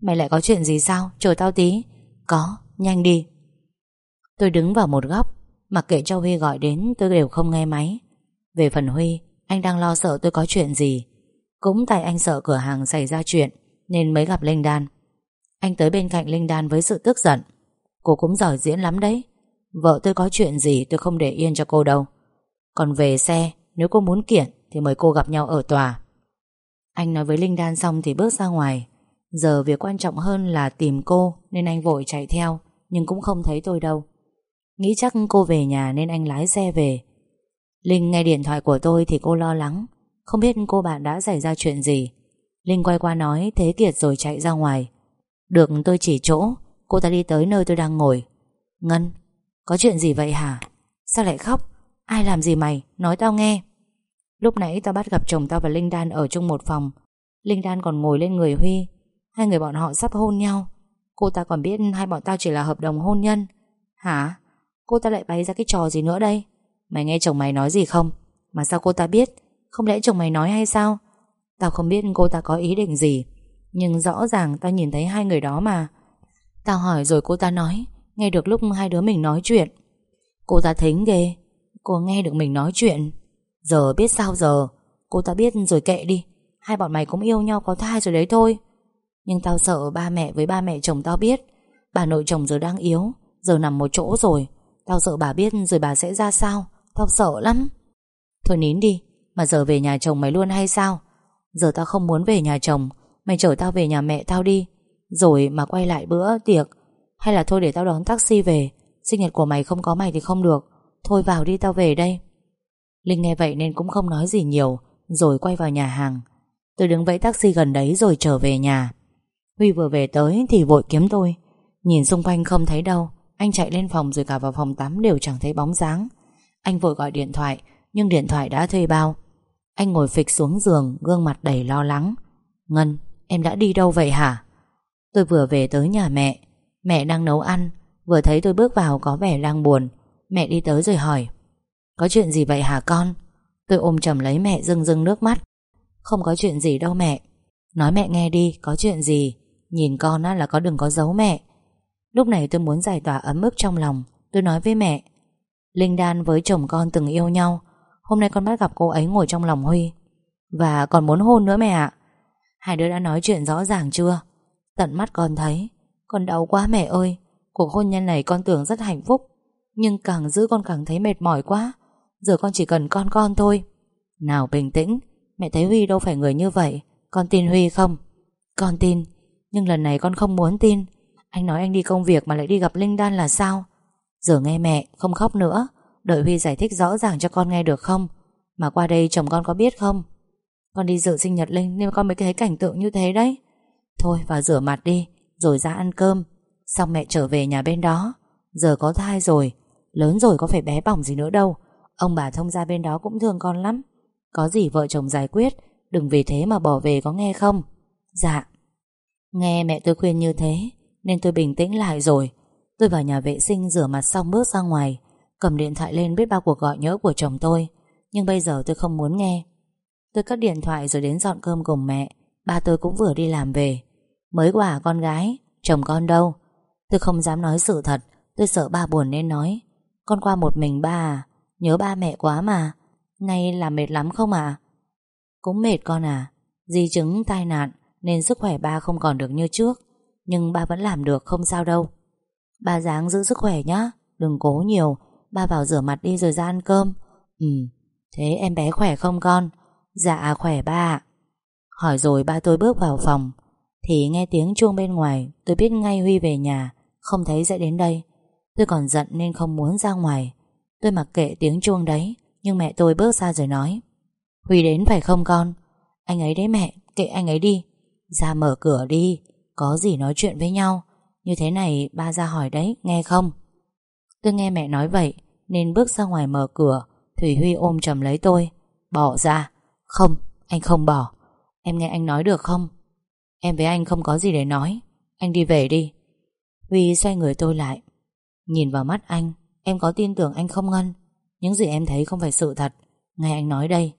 Mày lại có chuyện gì sao, chờ tao tí. Có, nhanh đi. Tôi đứng vào một góc Mặc kệ cho Huy gọi đến, tôi đều không nghe máy. Về phần Huy, Anh đang lo sợ tôi có chuyện gì. Cũng tại anh sợ cửa hàng xảy ra chuyện, Nên mới gặp Linh Đan. Anh tới bên cạnh Linh Đan với sự tức giận. Cô cũng giỏi diễn lắm đấy. Vợ tôi có chuyện gì tôi không để yên cho cô đâu. Còn về xe, Nếu cô muốn kiện thì mời cô gặp nhau ở tòa. Anh nói với Linh Đan xong thì bước ra ngoài. Giờ việc quan trọng hơn là tìm cô Nên anh vội chạy theo, Nhưng cũng không thấy tôi đâu. Nghĩ chắc cô về nhà nên anh lái xe về. Linh nghe điện thoại của tôi thì cô lo lắng. Không biết cô bạn đã xảy ra chuyện gì. Linh quay qua nói, Thế Kiệt rồi chạy ra ngoài. Được, tôi chỉ chỗ. Cô ta đi tới nơi tôi đang ngồi. Ngân, Có chuyện gì vậy hả? Sao lại khóc? Ai làm gì mày? Nói tao nghe. Lúc nãy tao bắt gặp chồng tao và Linh Đan ở chung một phòng. Linh Đan còn ngồi lên người Huy. Hai người bọn họ sắp hôn nhau. Cô ta còn biết hai bọn tao chỉ là hợp đồng hôn nhân. Hả? Cô ta lại bày ra cái trò gì nữa đây? Mày nghe chồng mày nói gì không? Mà sao cô ta biết? Không lẽ chồng mày nói hay sao? Tao không biết cô ta có ý định gì, Nhưng rõ ràng tao nhìn thấy hai người đó mà. Tao hỏi rồi cô ta nói, Nghe được lúc hai đứa mình nói chuyện. Cô ta thính ghê, Cô nghe được mình nói chuyện. Giờ biết sao giờ? Cô ta biết rồi kệ đi, Hai bọn mày cũng yêu nhau có thai rồi đấy thôi. Nhưng tao sợ ba mẹ với ba mẹ chồng tao biết, Bà nội chồng giờ đang yếu, Giờ nằm một chỗ rồi. Tao sợ bà biết rồi bà sẽ ra sao. Tao sợ lắm. Thôi nín đi, Mà giờ về nhà chồng mày luôn hay sao? Giờ tao không muốn về nhà chồng, Mày chở tao về nhà mẹ tao đi. Rồi mà quay lại bữa tiệc, Hay là thôi để tao đón taxi về. Sinh nhật của mày không có mày thì không được. Thôi vào đi, tao về đây. Linh nghe vậy nên cũng không nói gì nhiều, Rồi quay vào nhà hàng. Tôi đứng vẫy taxi gần đấy rồi trở về nhà. Huy vừa về tới thì vội kiếm tôi. Nhìn xung quanh không thấy đâu. Anh chạy lên phòng rồi cả vào phòng tắm đều chẳng thấy bóng dáng. Anh vội gọi điện thoại Nhưng điện thoại đã thuê bao. Anh ngồi phịch xuống giường Gương mặt đầy lo lắng. Ngân, em đã đi đâu vậy hả? Tôi vừa về tới nhà mẹ. Mẹ đang nấu ăn. Vừa thấy tôi bước vào có vẻ đang buồn. Mẹ đi tới rồi hỏi Có chuyện gì vậy hả con? Tôi ôm chầm lấy mẹ rưng rưng nước mắt. Không có chuyện gì đâu mẹ. Nói mẹ nghe đi, có chuyện gì? Nhìn con á là có đừng có giấu mẹ. Lúc này tôi muốn giải tỏa ấm ức trong lòng. Tôi nói với mẹ, Linh Đan với chồng con từng yêu nhau. Hôm nay con bắt gặp cô ấy ngồi trong lòng Huy. Và còn muốn hôn nữa mẹ ạ. Hai đứa đã nói chuyện rõ ràng chưa? Tận mắt con thấy, Con đau quá mẹ ơi. Cuộc hôn nhân này con tưởng rất hạnh phúc. Nhưng càng giữ con càng thấy mệt mỏi quá. Giờ con chỉ cần con con thôi. Nào bình tĩnh, Mẹ thấy Huy đâu phải người như vậy. Con tin Huy không? Con tin, Nhưng lần này con không muốn tin. Anh nói anh đi công việc mà lại đi gặp Linh Đan là sao? Giờ nghe mẹ, không khóc nữa. Đợi Huy giải thích rõ ràng cho con nghe được không? Mà qua đây chồng con có biết không? Con đi dự sinh nhật Linh Nên con mới thấy cảnh tượng như thế đấy. Thôi, vào rửa mặt đi, Rồi ra ăn cơm. Xong mẹ trở về nhà bên đó. Giờ có thai rồi. Lớn rồi có phải bé bỏng gì nữa đâu. Ông bà thông gia bên đó cũng thương con lắm. Có gì vợ chồng giải quyết, Đừng vì thế mà bỏ về có nghe không? Dạ. Nghe mẹ tôi khuyên như thế nên tôi bình tĩnh lại rồi. Tôi vào nhà vệ sinh, rửa mặt xong bước ra ngoài. Cầm điện thoại lên biết bao cuộc gọi nhớ của chồng tôi. Nhưng bây giờ tôi không muốn nghe. Tôi cất điện thoại rồi đến dọn cơm cùng mẹ. Ba tôi cũng vừa đi làm về. Mới quả à, con gái? Chồng con đâu? Tôi không dám nói sự thật. Tôi sợ ba buồn nên nói. Con qua một mình ba à? Nhớ ba mẹ quá mà. Nay làm mệt lắm không à Cũng mệt con à? Di chứng, tai nạn, Nên sức khỏe ba không còn được như trước. Nhưng ba vẫn làm được không sao đâu. Ba dáng giữ sức khỏe nhá Đừng cố nhiều. Ba vào rửa mặt đi rồi ra ăn cơm. Ừ Thế em bé khỏe không con? Dạ khỏe ba Hỏi rồi ba tôi bước vào phòng. Thì nghe tiếng chuông bên ngoài Tôi biết ngay Huy về nhà Không thấy sẽ đến đây. Tôi còn giận nên không muốn ra ngoài. Tôi mặc kệ tiếng chuông đấy Nhưng mẹ tôi bước ra rồi nói. Huy đến phải không con? Anh ấy đấy mẹ, kệ anh ấy đi. Ra mở cửa đi. Có gì nói chuyện với nhau? Như thế này ba ra hỏi đấy, nghe không? Tôi nghe mẹ nói vậy Nên bước ra ngoài mở cửa. Thủy Huy ôm chầm lấy tôi. Bỏ ra. Không, anh không bỏ. Em nghe anh nói được không? Em với anh không có gì để nói. Anh đi về đi. Huy xoay người tôi lại. Nhìn vào mắt anh Em có tin tưởng anh không Ngân? Những gì em thấy không phải sự thật. Nghe anh nói đây.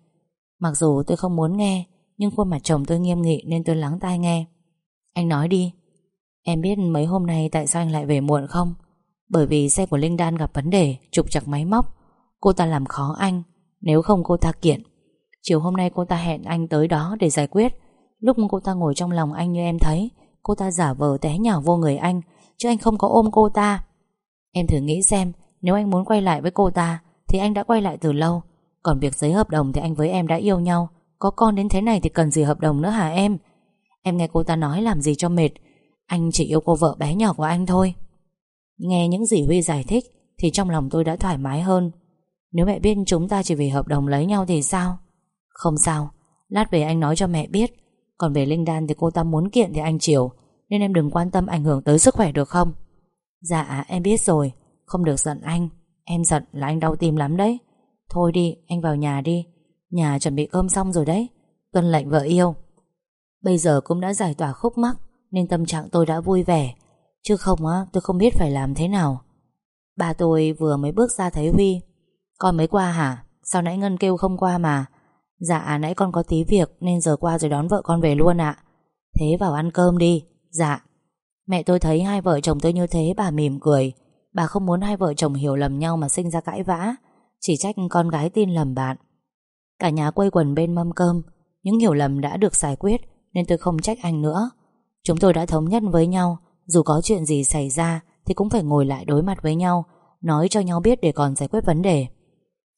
Mặc dù tôi không muốn nghe Nhưng khuôn mặt chồng tôi nghiêm nghị nên tôi lắng tai nghe. Anh nói đi. Em biết mấy hôm nay tại sao anh lại về muộn không? Bởi vì xe của Linh Đan gặp vấn đề, Trục chặt máy móc. Cô ta làm khó anh, Nếu không cô ta kiện. Chiều hôm nay cô ta hẹn anh tới đó để giải quyết. Lúc cô ta ngồi trong lòng anh như em thấy, Cô ta giả vờ té nhào vô người anh, Chứ anh không có ôm cô ta. Em thử nghĩ xem, Nếu anh muốn quay lại với cô ta, Thì anh đã quay lại từ lâu. Còn việc giấy hợp đồng thì anh với em đã yêu nhau. Có con đến thế này thì cần gì hợp đồng nữa hả em? Em nghe cô ta nói làm gì cho mệt. Anh chỉ yêu cô vợ bé nhỏ của anh thôi. Nghe những gì Huy giải thích, Thì trong lòng tôi đã thoải mái hơn. Nếu mẹ biết chúng ta chỉ vì hợp đồng lấy nhau thì sao? Không sao. Lát về anh nói cho mẹ biết. Còn về Linh Đan thì cô ta muốn kiện thì anh chiều, Nên em đừng quan tâm ảnh hưởng tới sức khỏe được không? Dạ em biết rồi. Không được giận anh. Em giận là anh đau tim lắm đấy. Thôi đi, anh vào nhà đi. Nhà chuẩn bị cơm xong rồi đấy. Tuân lệnh vợ yêu. Bây giờ cũng đã giải tỏa khúc mắc, Nên tâm trạng tôi đã vui vẻ. Chứ không á, tôi không biết phải làm thế nào. Ba tôi vừa mới bước ra thấy Huy. Con mới qua hả? Sao nãy Ngân kêu không qua mà? Dạ nãy con có tí việc Nên giờ qua rồi đón vợ con về luôn ạ. Thế vào ăn cơm đi. Dạ. Mẹ tôi thấy hai vợ chồng tôi như thế, bà mỉm cười. Bà không muốn hai vợ chồng hiểu lầm nhau Mà sinh ra cãi vã. Chỉ trách con gái tin lầm bạn. Cả nhà quây quần bên mâm cơm. Những hiểu lầm đã được giải quyết. Nên tôi không trách anh nữa. Chúng tôi đã thống nhất với nhau, Dù có chuyện gì xảy ra Thì cũng phải ngồi lại đối mặt với nhau, Nói cho nhau biết để còn giải quyết vấn đề.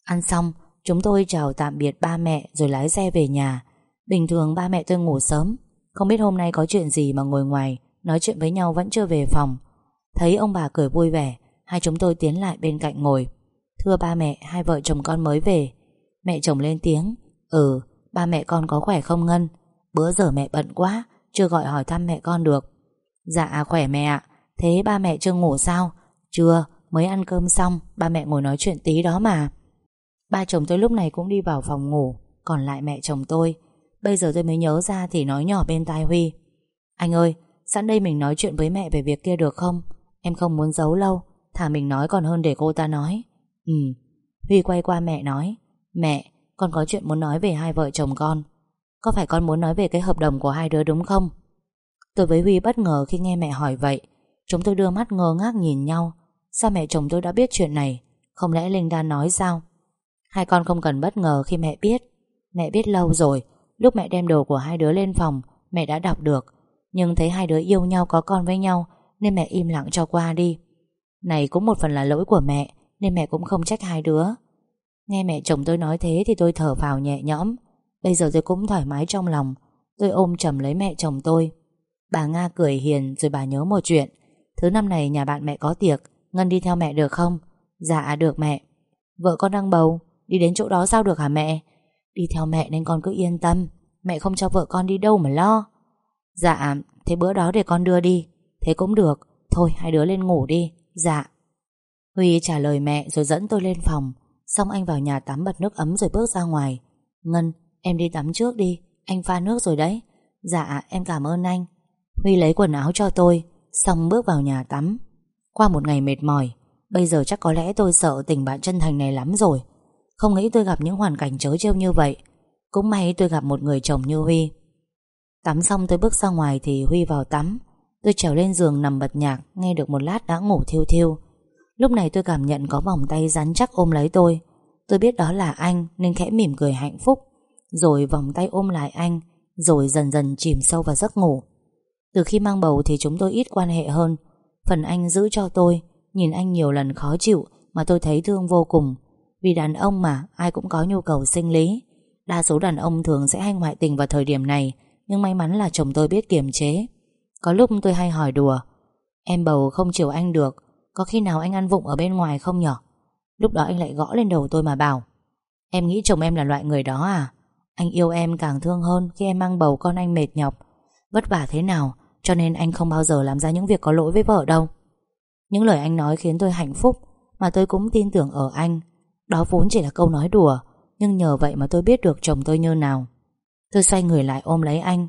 Ăn xong, Chúng tôi chào tạm biệt ba mẹ Rồi lái xe về nhà. Bình thường ba mẹ tôi ngủ sớm, Không biết hôm nay có chuyện gì mà ngồi ngoài Nói chuyện với nhau vẫn chưa về phòng. Thấy ông bà cười vui vẻ, Hai chúng tôi tiến lại bên cạnh ngồi. Thưa ba mẹ, hai vợ chồng con mới về. Mẹ chồng lên tiếng Ừ ba mẹ con có khỏe không Ngân? Bữa giờ mẹ bận quá, Chưa gọi hỏi thăm mẹ con được. Dạ khỏe mẹ ạ. Thế ba mẹ chưa ngủ sao? Chưa, mới ăn cơm xong, Ba mẹ ngồi nói chuyện tí đó mà. Ba chồng tôi lúc này cũng đi vào phòng ngủ, Còn lại mẹ chồng tôi. Bây giờ tôi mới nhớ ra thì nói nhỏ bên tai Huy. Anh ơi, Sẵn đây mình nói chuyện với mẹ về việc kia được không? Em không muốn giấu lâu Thả mình nói còn hơn để cô ta nói. Ừ. Huy quay qua mẹ nói, Mẹ, con có chuyện muốn nói về hai vợ chồng con. Có phải con muốn nói về cái hợp đồng của hai đứa đúng không? Tôi với Huy bất ngờ khi nghe mẹ hỏi vậy. Chúng tôi đưa mắt ngơ ngác nhìn nhau. Sao mẹ chồng tôi đã biết chuyện này? Không lẽ Linh đang nói sao? Hai con không cần bất ngờ khi mẹ biết. Mẹ biết lâu rồi. Lúc mẹ đem đồ của hai đứa lên phòng, Mẹ đã đọc được. Nhưng thấy hai đứa yêu nhau có con với nhau, Nên mẹ im lặng cho qua đi. Này cũng một phần là lỗi của mẹ, Nên mẹ cũng không trách hai đứa. Nghe mẹ chồng tôi nói thế thì tôi thở vào nhẹ nhõm. Bây giờ tôi cũng thoải mái trong lòng. Tôi ôm chầm lấy mẹ chồng tôi. Bà Nga cười hiền rồi bà nhớ một chuyện. Thứ năm này nhà bạn mẹ có tiệc, Ngân đi theo mẹ được không? Dạ được mẹ. Vợ con đang bầu, Đi đến chỗ đó sao được hả mẹ? Đi theo mẹ nên con cứ yên tâm, Mẹ không cho vợ con đi đâu mà lo. Dạ Thế bữa đó để con đưa đi. Thế cũng được. Thôi, hai đứa lên ngủ đi. Dạ. Huy trả lời mẹ rồi dẫn tôi lên phòng. Xong anh vào nhà tắm bật nước ấm rồi bước ra ngoài. Ngân em đi tắm trước đi, Anh pha nước rồi đấy. Dạ em cảm ơn anh. Huy lấy quần áo cho tôi, Xong bước vào nhà tắm. Qua một ngày mệt mỏi, Bây giờ chắc có lẽ tôi sợ tình bạn chân thành này lắm rồi. Không nghĩ tôi gặp những hoàn cảnh trớ trêu như vậy. Cũng may tôi gặp một người chồng như Huy. Tắm xong tôi bước ra ngoài thì Huy vào tắm. Tôi trèo lên giường nằm bật nhạc, Nghe được một lát đã ngủ thiêu thiêu. Lúc này tôi cảm nhận có vòng tay rắn chắc ôm lấy tôi. Tôi biết đó là anh, Nên khẽ mỉm cười hạnh phúc. Rồi vòng tay ôm lại anh, Rồi dần dần chìm sâu vào giấc ngủ. Từ khi mang bầu thì chúng tôi ít quan hệ hơn. Phần anh giữ cho tôi, Nhìn anh nhiều lần khó chịu Mà tôi thấy thương vô cùng. Vì đàn ông mà, ai cũng có nhu cầu sinh lý. Đa số đàn ông thường sẽ hay ngoại tình vào thời điểm này, Nhưng may mắn là chồng tôi biết kiềm chế. Có lúc tôi hay hỏi đùa, Em bầu không chịu anh được, Có khi nào anh ăn vụng ở bên ngoài không nhở? Lúc đó anh lại gõ lên đầu tôi mà bảo, Em nghĩ chồng em là loại người đó à? Anh yêu em càng thương hơn Khi em mang bầu con anh mệt nhọc. Vất vả thế nào, Cho nên anh không bao giờ làm ra những việc có lỗi với vợ đâu. Những lời anh nói khiến tôi hạnh phúc, Mà tôi cũng tin tưởng ở anh. Đó vốn chỉ là câu nói đùa, Nhưng nhờ vậy mà tôi biết được chồng tôi như nào. Tôi xoay người lại ôm lấy anh.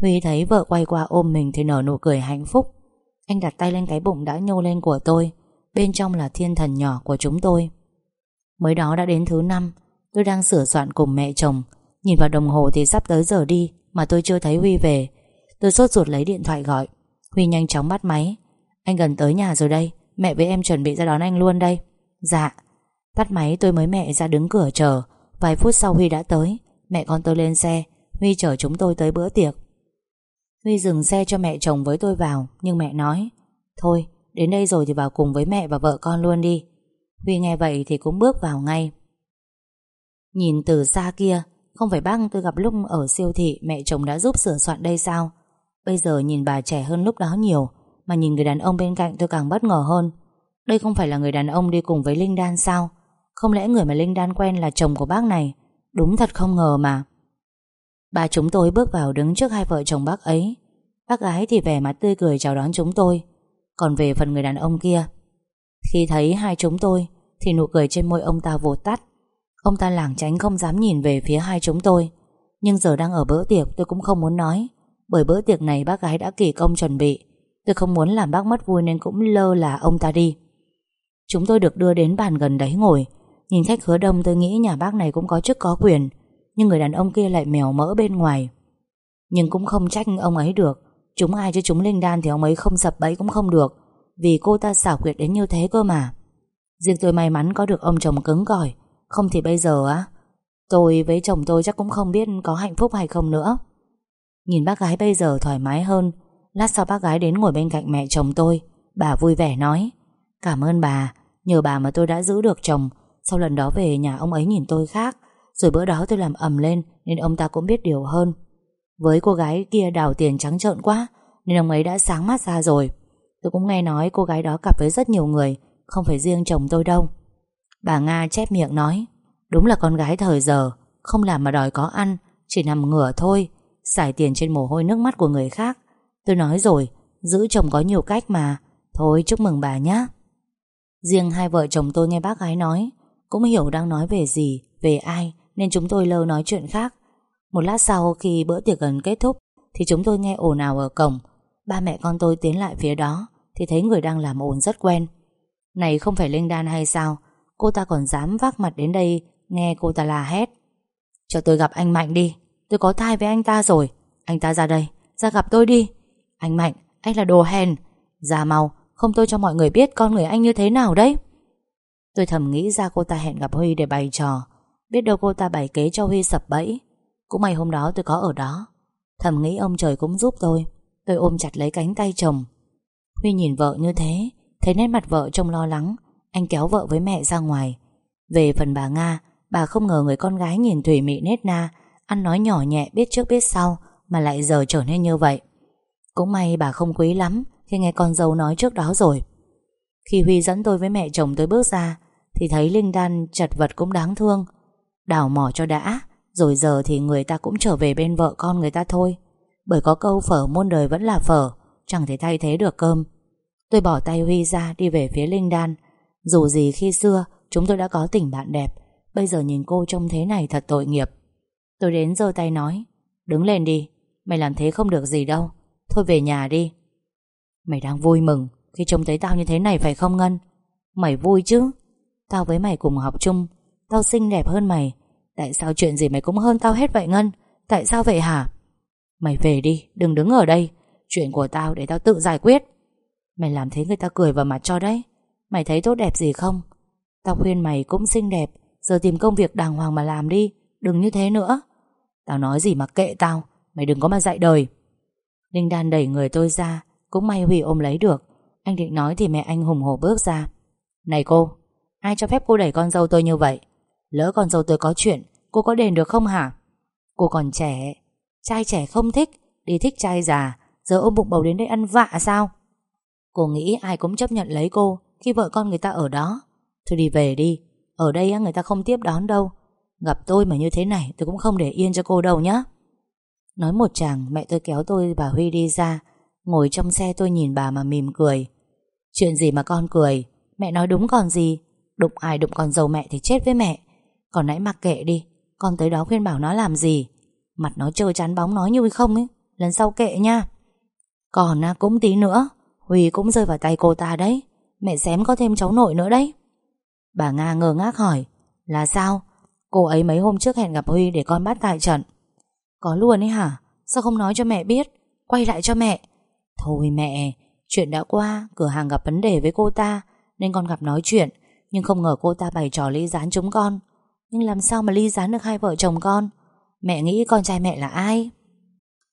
Huy thấy vợ quay qua ôm mình Thì nở nụ cười hạnh phúc. Anh đặt tay lên cái bụng đã nhô lên của tôi, Bên trong là thiên thần nhỏ của chúng tôi. Mới đó đã đến thứ năm, Tôi đang sửa soạn cùng mẹ chồng. Nhìn vào đồng hồ thì sắp tới giờ đi, Mà tôi chưa thấy Huy về. Tôi sốt ruột lấy điện thoại gọi. Huy nhanh chóng bắt máy. Anh gần tới nhà rồi đây. Mẹ với em chuẩn bị ra đón anh luôn đây. Dạ. Tắt máy, tôi mới mẹ ra đứng cửa chờ. Vài phút sau Huy đã tới. Mẹ con tôi lên xe. Huy chở chúng tôi tới bữa tiệc. Huy dừng xe cho mẹ chồng với tôi vào, Nhưng mẹ nói, Thôi, Đến đây rồi thì vào cùng với mẹ và vợ con luôn đi. Huy nghe vậy thì cũng bước vào ngay. Nhìn từ xa kia không phải bác, tôi gặp lúc ở siêu thị, Mẹ chồng đã giúp sửa soạn đây sao? Bây giờ nhìn bà trẻ hơn lúc đó nhiều, Mà nhìn người đàn ông bên cạnh tôi càng bất ngờ hơn. Đây không phải là người đàn ông đi cùng với Linh Đan sao? Không lẽ người mà Linh Đan quen là chồng của bác này? Đúng thật không ngờ mà. Bà chúng tôi bước vào đứng trước hai vợ chồng bác ấy. Bác gái thì vẻ mặt tươi cười chào đón chúng tôi. Còn về phần người đàn ông kia, Khi thấy hai chúng tôi Thì nụ cười trên môi ông ta vụt tắt. Ông ta lảng tránh không dám nhìn về phía hai chúng tôi. Nhưng giờ đang ở bữa tiệc, tôi cũng không muốn nói. Bởi bữa tiệc này bác gái đã kỳ công chuẩn bị. Tôi không muốn làm bác mất vui nên cũng lơ là ông ta đi. Chúng tôi được đưa đến bàn gần đấy ngồi. Nhìn khách hứa đông, tôi nghĩ nhà bác này cũng có chức có quyền. Nhưng người đàn ông kia lại mèo mỡ bên ngoài. Nhưng cũng không trách ông ấy được. Chúng ai cho chúng linh đan thì ông ấy không sập bẫy cũng không được. Vì cô ta xảo quyệt đến như thế cơ mà. Riêng tôi may mắn có được ông chồng cứng cỏi. Không thì bây giờ á, Tôi với chồng tôi chắc cũng không biết có hạnh phúc hay không nữa. Nhìn bác gái bây giờ thoải mái hơn, Lát sau bác gái đến ngồi bên cạnh mẹ chồng tôi, Bà vui vẻ nói, Cảm ơn bà, Nhờ bà mà tôi đã giữ được chồng, Sau lần đó về nhà ông ấy nhìn tôi khác, Rồi bữa đó tôi làm ầm lên Nên ông ta cũng biết điều hơn. Với cô gái kia đào tiền trắng trợn quá Nên ông ấy đã sáng mắt ra rồi. Tôi cũng nghe nói cô gái đó cặp với rất nhiều người, Không phải riêng chồng tôi đâu. Bà Nga chép miệng nói, Đúng là con gái thời giờ, Không làm mà đòi có ăn, Chỉ nằm ngửa thôi, Xài tiền trên mồ hôi nước mắt của người khác. Tôi nói rồi, Giữ chồng có nhiều cách mà. Thôi, chúc mừng bà nhé Riêng hai vợ chồng tôi nghe bác gái nói, Cũng hiểu đang nói về gì, Về ai, Nên chúng tôi lơ nói chuyện khác. Một lát sau khi bữa tiệc gần kết thúc, Thì chúng tôi nghe ồn ào ở cổng. Ba mẹ con tôi tiến lại phía đó, Thì thấy người đang làm ồn rất quen. Này, không phải Linh Đan hay sao? Cô ta còn dám vác mặt đến đây, Nghe cô ta la hét. Cho tôi gặp anh Mạnh đi, Tôi có thai với anh ta rồi. Anh ta ra đây, Ra gặp tôi đi. Anh Mạnh, Anh là đồ hèn. Ra mau, Không tôi cho mọi người biết con người anh như thế nào đấy. Tôi thầm nghĩ ra cô ta hẹn gặp Huy để bày trò. Biết đâu cô ta bày kế cho Huy sập bẫy. Cũng may hôm đó tôi có ở đó. Thầm nghĩ ông trời cũng giúp tôi. Tôi ôm chặt lấy cánh tay chồng. Huy nhìn vợ như thế, Thấy nét mặt vợ trông lo lắng. Anh kéo vợ với mẹ ra ngoài. Về phần bà Nga, Bà không ngờ người con gái nhìn thủy mị nết na, Ăn nói nhỏ nhẹ biết trước biết sau Mà lại giờ trở nên như vậy. Cũng may bà không quý lắm Khi nghe con dâu nói trước đó rồi. Khi Huy dẫn tôi với mẹ chồng tôi bước ra, Thì thấy Linh Đan chật vật cũng đáng thương. Đào mỏ cho đã, Rồi giờ thì người ta cũng trở về bên vợ con người ta thôi. Bởi có câu phở muôn đời vẫn là phở, Chẳng thể thay thế được cơm. Tôi bỏ tay Huy ra đi về phía Linh Đan dù gì khi xưa, Chúng tôi đã có tình bạn đẹp. Bây giờ nhìn cô trông thế này thật tội nghiệp. Tôi đến giơ tay nói, Đứng lên đi, Mày làm thế không được gì đâu. Thôi về nhà đi. Mày đang vui mừng, Khi trông thấy tao như thế này phải không Ngân? Mày vui chứ? Tao với mày cùng học chung, Tao xinh đẹp hơn mày. Tại sao chuyện gì mày cũng hơn tao hết vậy Ngân? Tại sao vậy hả? Mày về đi, đừng đứng ở đây. Chuyện của tao để tao tự giải quyết. Mày làm thế người ta cười vào mặt cho đấy. Mày thấy tốt đẹp gì không? Tao khuyên mày cũng xinh đẹp, Giờ tìm công việc đàng hoàng mà làm đi, Đừng như thế nữa. Tao nói gì mà kệ tao, Mày đừng có mà dạy đời. Linh Đan đẩy người tôi ra, Cũng may Huy ôm lấy được. Anh định nói thì mẹ anh hùng hổ bước ra. Này cô, Ai cho phép cô đẩy con dâu tôi như vậy? Lỡ con dâu tôi có chuyện, Cô có đền được không hả? Cô còn trẻ, Trai trẻ không thích, Đi thích trai già, Giờ ôm bụng bầu đến đây ăn vạ sao? Cô nghĩ ai cũng chấp nhận lấy cô khi vợ con người ta ở đó, Thôi đi về đi, Ở đây người ta không tiếp đón đâu. Gặp tôi mà như thế này, tôi cũng không để yên cho cô đâu nhé Nói một chàng, mẹ tôi kéo tôi và Huy đi ra, Ngồi trong xe tôi nhìn bà mà mỉm cười. Chuyện gì mà con cười? Mẹ nói đúng còn gì? Đụng ai đụng con dâu mẹ thì chết với mẹ. Còn nãy mặc kệ đi, Con tới đó khuyên bảo nó làm gì? Mặt nó trơ chán bóng nói như không ấy, Lần sau kệ nha. Còn cũng tí nữa, Huy cũng rơi vào tay cô ta đấy. Mẹ xém có thêm cháu nội nữa đấy. Bà Nga ngơ ngác hỏi, Là sao? Cô ấy mấy hôm trước hẹn gặp Huy để con bắt tại trận. Có luôn ấy hả? Sao không nói cho mẹ biết? Quay lại cho mẹ. Thôi mẹ, Chuyện đã qua, Cửa hàng gặp vấn đề với cô ta, Nên con gặp nói chuyện, Nhưng không ngờ cô ta bày trò ly gián chúng con. Nhưng làm sao mà ly gián được hai vợ chồng con? Mẹ nghĩ con trai mẹ là ai?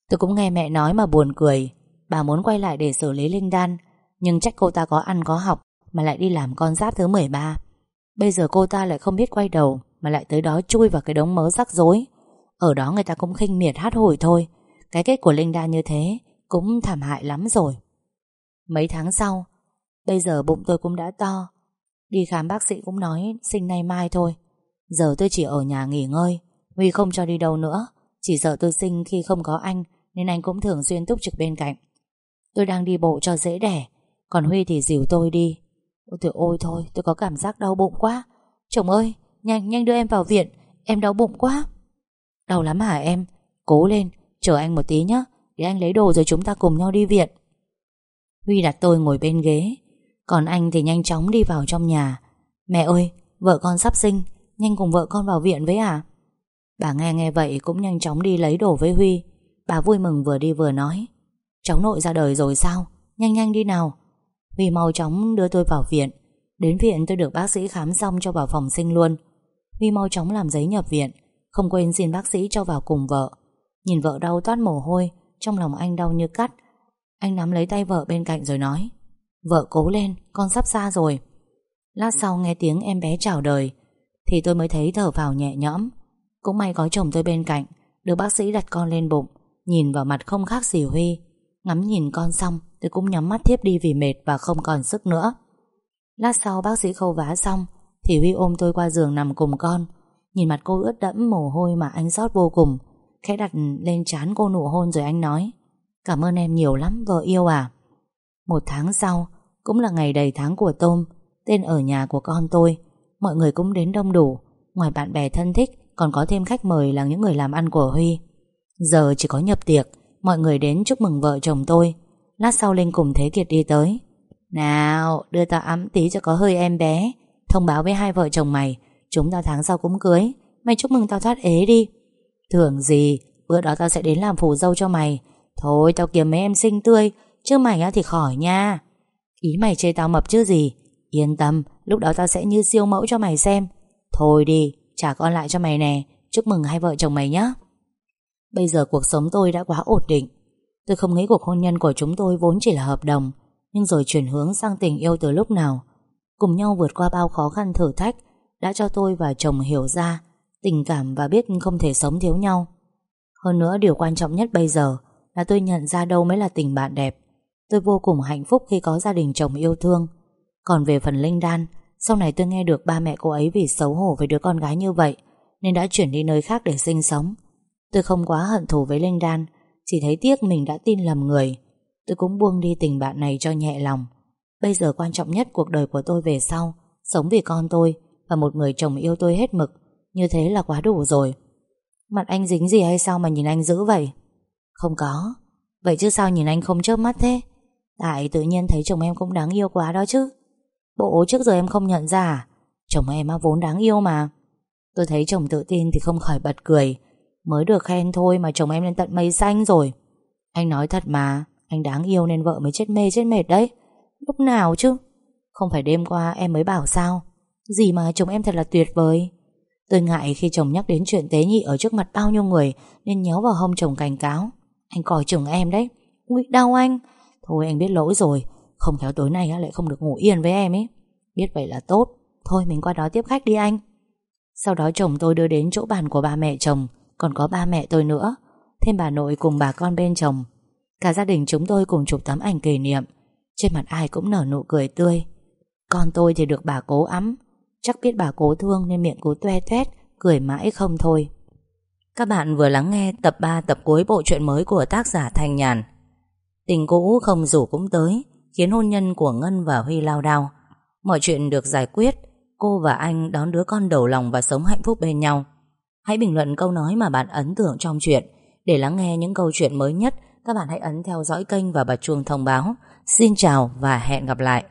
Tôi cũng nghe mẹ nói mà buồn cười. Bà muốn quay lại để xử lý Linh Đan nhưng trách cô ta có ăn có học, Mà lại đi làm con giáp thứ 13 Bây giờ cô ta lại không biết quay đầu, Mà lại tới đó chui vào cái đống mớ rắc rối. Ở đó người ta cũng khinh miệt hát hồi thôi. Cái kết của Linh Đa như thế Cũng thảm hại lắm rồi. Mấy tháng sau, Bây giờ bụng tôi cũng đã to. Đi khám bác sĩ cũng nói sinh nay mai thôi. Giờ tôi chỉ ở nhà nghỉ ngơi, Huy không cho đi đâu nữa. Chỉ sợ tôi sinh khi không có anh, Nên anh cũng thường xuyên túc trực bên cạnh. Tôi đang đi bộ cho dễ đẻ còn Huy thì dìu tôi đi. Ôi trời ôi thôi, tôi có cảm giác đau bụng quá. Chồng ơi, nhanh nhanh đưa em vào viện. Em đau bụng quá. Đau lắm hả em? Cố lên, chờ anh một tí nhé Để anh lấy đồ rồi chúng ta cùng nhau đi viện. Huy đặt tôi ngồi bên ghế. Còn anh thì nhanh chóng đi vào trong nhà. Mẹ ơi, vợ con sắp sinh. Nhanh cùng vợ con vào viện với à Bà nghe nghe vậy cũng nhanh chóng đi lấy đồ với Huy. Bà vui mừng vừa đi vừa nói. Cháu nội ra đời rồi sao? Nhanh nhanh đi nào. Huy mau chóng đưa tôi vào viện Đến viện tôi được bác sĩ khám xong cho vào phòng sinh luôn. Huy mau chóng làm giấy nhập viện Không quên xin bác sĩ cho vào cùng vợ. Nhìn vợ đau toát mồ hôi Trong lòng anh đau như cắt. Anh nắm lấy tay vợ bên cạnh rồi nói Vợ cố lên, con sắp xa rồi. Lát sau nghe tiếng em bé chào đời Thì tôi mới thấy thở vào nhẹ nhõm. Cũng may có chồng tôi bên cạnh Được bác sĩ đặt con lên bụng Nhìn vào mặt không khác gì Huy. Ngắm nhìn con xong Tôi cũng nhắm mắt thiếp đi vì mệt và không còn sức nữa. Lát sau bác sĩ khâu vá xong, Thì Huy ôm tôi qua giường nằm cùng con. Nhìn mặt cô ướt đẫm mồ hôi mà anh rót vô cùng, Khẽ đặt lên trán cô nụ hôn rồi anh nói, Cảm ơn em nhiều lắm, vợ yêu à. Một tháng sau, Cũng là ngày đầy tháng của Tôm, Tên ở nhà của con tôi, Mọi người cũng đến đông đủ. Ngoài bạn bè thân thích, Còn có thêm khách mời là những người làm ăn của Huy. Giờ chỉ có nhập tiệc, Mọi người đến chúc mừng vợ chồng tôi. Lát sau Linh cùng Thế Kiệt đi tới. Nào, đưa tao ấm tí cho có hơi em bé. Thông báo với hai vợ chồng mày. Chúng tao tháng sau cũng cưới. Mày chúc mừng tao thoát ế đi. Thưởng gì, Bữa đó tao sẽ đến làm phù dâu cho mày. Thôi, tao kiếm mấy em xinh tươi, Chứ mày thì khỏi nha. Ý mày chê tao mập chứ gì. Yên tâm, lúc đó tao sẽ như siêu mẫu cho mày xem. Thôi đi, Trả con lại cho mày nè. Chúc mừng hai vợ chồng mày nhé Bây giờ cuộc sống tôi đã quá ổn định. Tôi không nghĩ cuộc hôn nhân của chúng tôi vốn chỉ là hợp đồng, Nhưng rồi chuyển hướng sang tình yêu từ lúc nào. Cùng nhau vượt qua bao khó khăn thử thách, Đã cho tôi và chồng hiểu ra Tình cảm và biết không thể sống thiếu nhau. Hơn nữa, điều quan trọng nhất bây giờ Là tôi nhận ra đâu mới là tình bạn đẹp. Tôi vô cùng hạnh phúc khi có gia đình chồng yêu thương. Còn về phần Linh Đan, Sau này tôi nghe được ba mẹ cô ấy vì xấu hổ với đứa con gái như vậy, Nên đã chuyển đi nơi khác để sinh sống. Tôi không quá hận thù với Linh Đan chỉ thấy tiếc mình đã tin lầm người. Tôi cũng buông đi tình bạn này cho nhẹ lòng. Bây giờ quan trọng nhất cuộc đời của tôi về sau, Sống vì con tôi Và một người chồng yêu tôi hết mực, Như thế là quá đủ rồi. Mặt anh dính gì hay sao mà nhìn anh dữ vậy? Không có. Vậy chứ sao nhìn anh không chớp mắt thế? Tại tự nhiên thấy chồng em cũng đáng yêu quá đó chứ. Bộ trước giờ em không nhận ra à? Chồng em vốn đáng yêu mà. Tôi thấy chồng tự tin thì không khỏi bật cười. Mới được khen thôi mà chồng em lên tận mây xanh rồi. Anh nói thật mà, Anh đáng yêu nên vợ mới chết mê chết mệt đấy. Lúc nào chứ? Không phải đêm qua em mới bảo sao? Gì mà chồng em thật là tuyệt vời. Tôi ngại khi chồng nhắc đến chuyện tế nhị Ở trước mặt bao nhiêu người Nên nhéo vào hông chồng cảnh cáo. Anh coi chồng em đấy. Ui, đau anh. Thôi anh biết lỗi rồi. Không khéo tối nay lại không được ngủ yên với em ấy. Biết vậy là tốt. Thôi mình qua đó tiếp khách đi anh. Sau đó chồng tôi đưa đến chỗ bàn của ba mẹ chồng còn có ba mẹ tôi nữa, Thêm bà nội cùng bà con bên chồng. Cả gia đình chúng tôi cùng chụp tấm ảnh kỷ niệm. Trên mặt ai cũng nở nụ cười tươi. Con tôi thì được bà cố ấm. Chắc biết bà cố thương nên miệng cố toe toét, Cười mãi không thôi. Các bạn vừa lắng nghe tập 3 tập cuối bộ truyện mới của tác giả Thanh Nhàn. Tình cũ không rủ cũng tới, Khiến hôn nhân của Ngân và Huy lao đao. Mọi chuyện được giải quyết, Cô và anh đón đứa con đầu lòng và sống hạnh phúc bên nhau. Hãy bình luận câu nói mà bạn ấn tượng trong chuyện. Để lắng nghe những câu chuyện mới nhất, các bạn hãy ấn theo dõi kênh và bật chuông thông báo. Xin chào và hẹn gặp lại.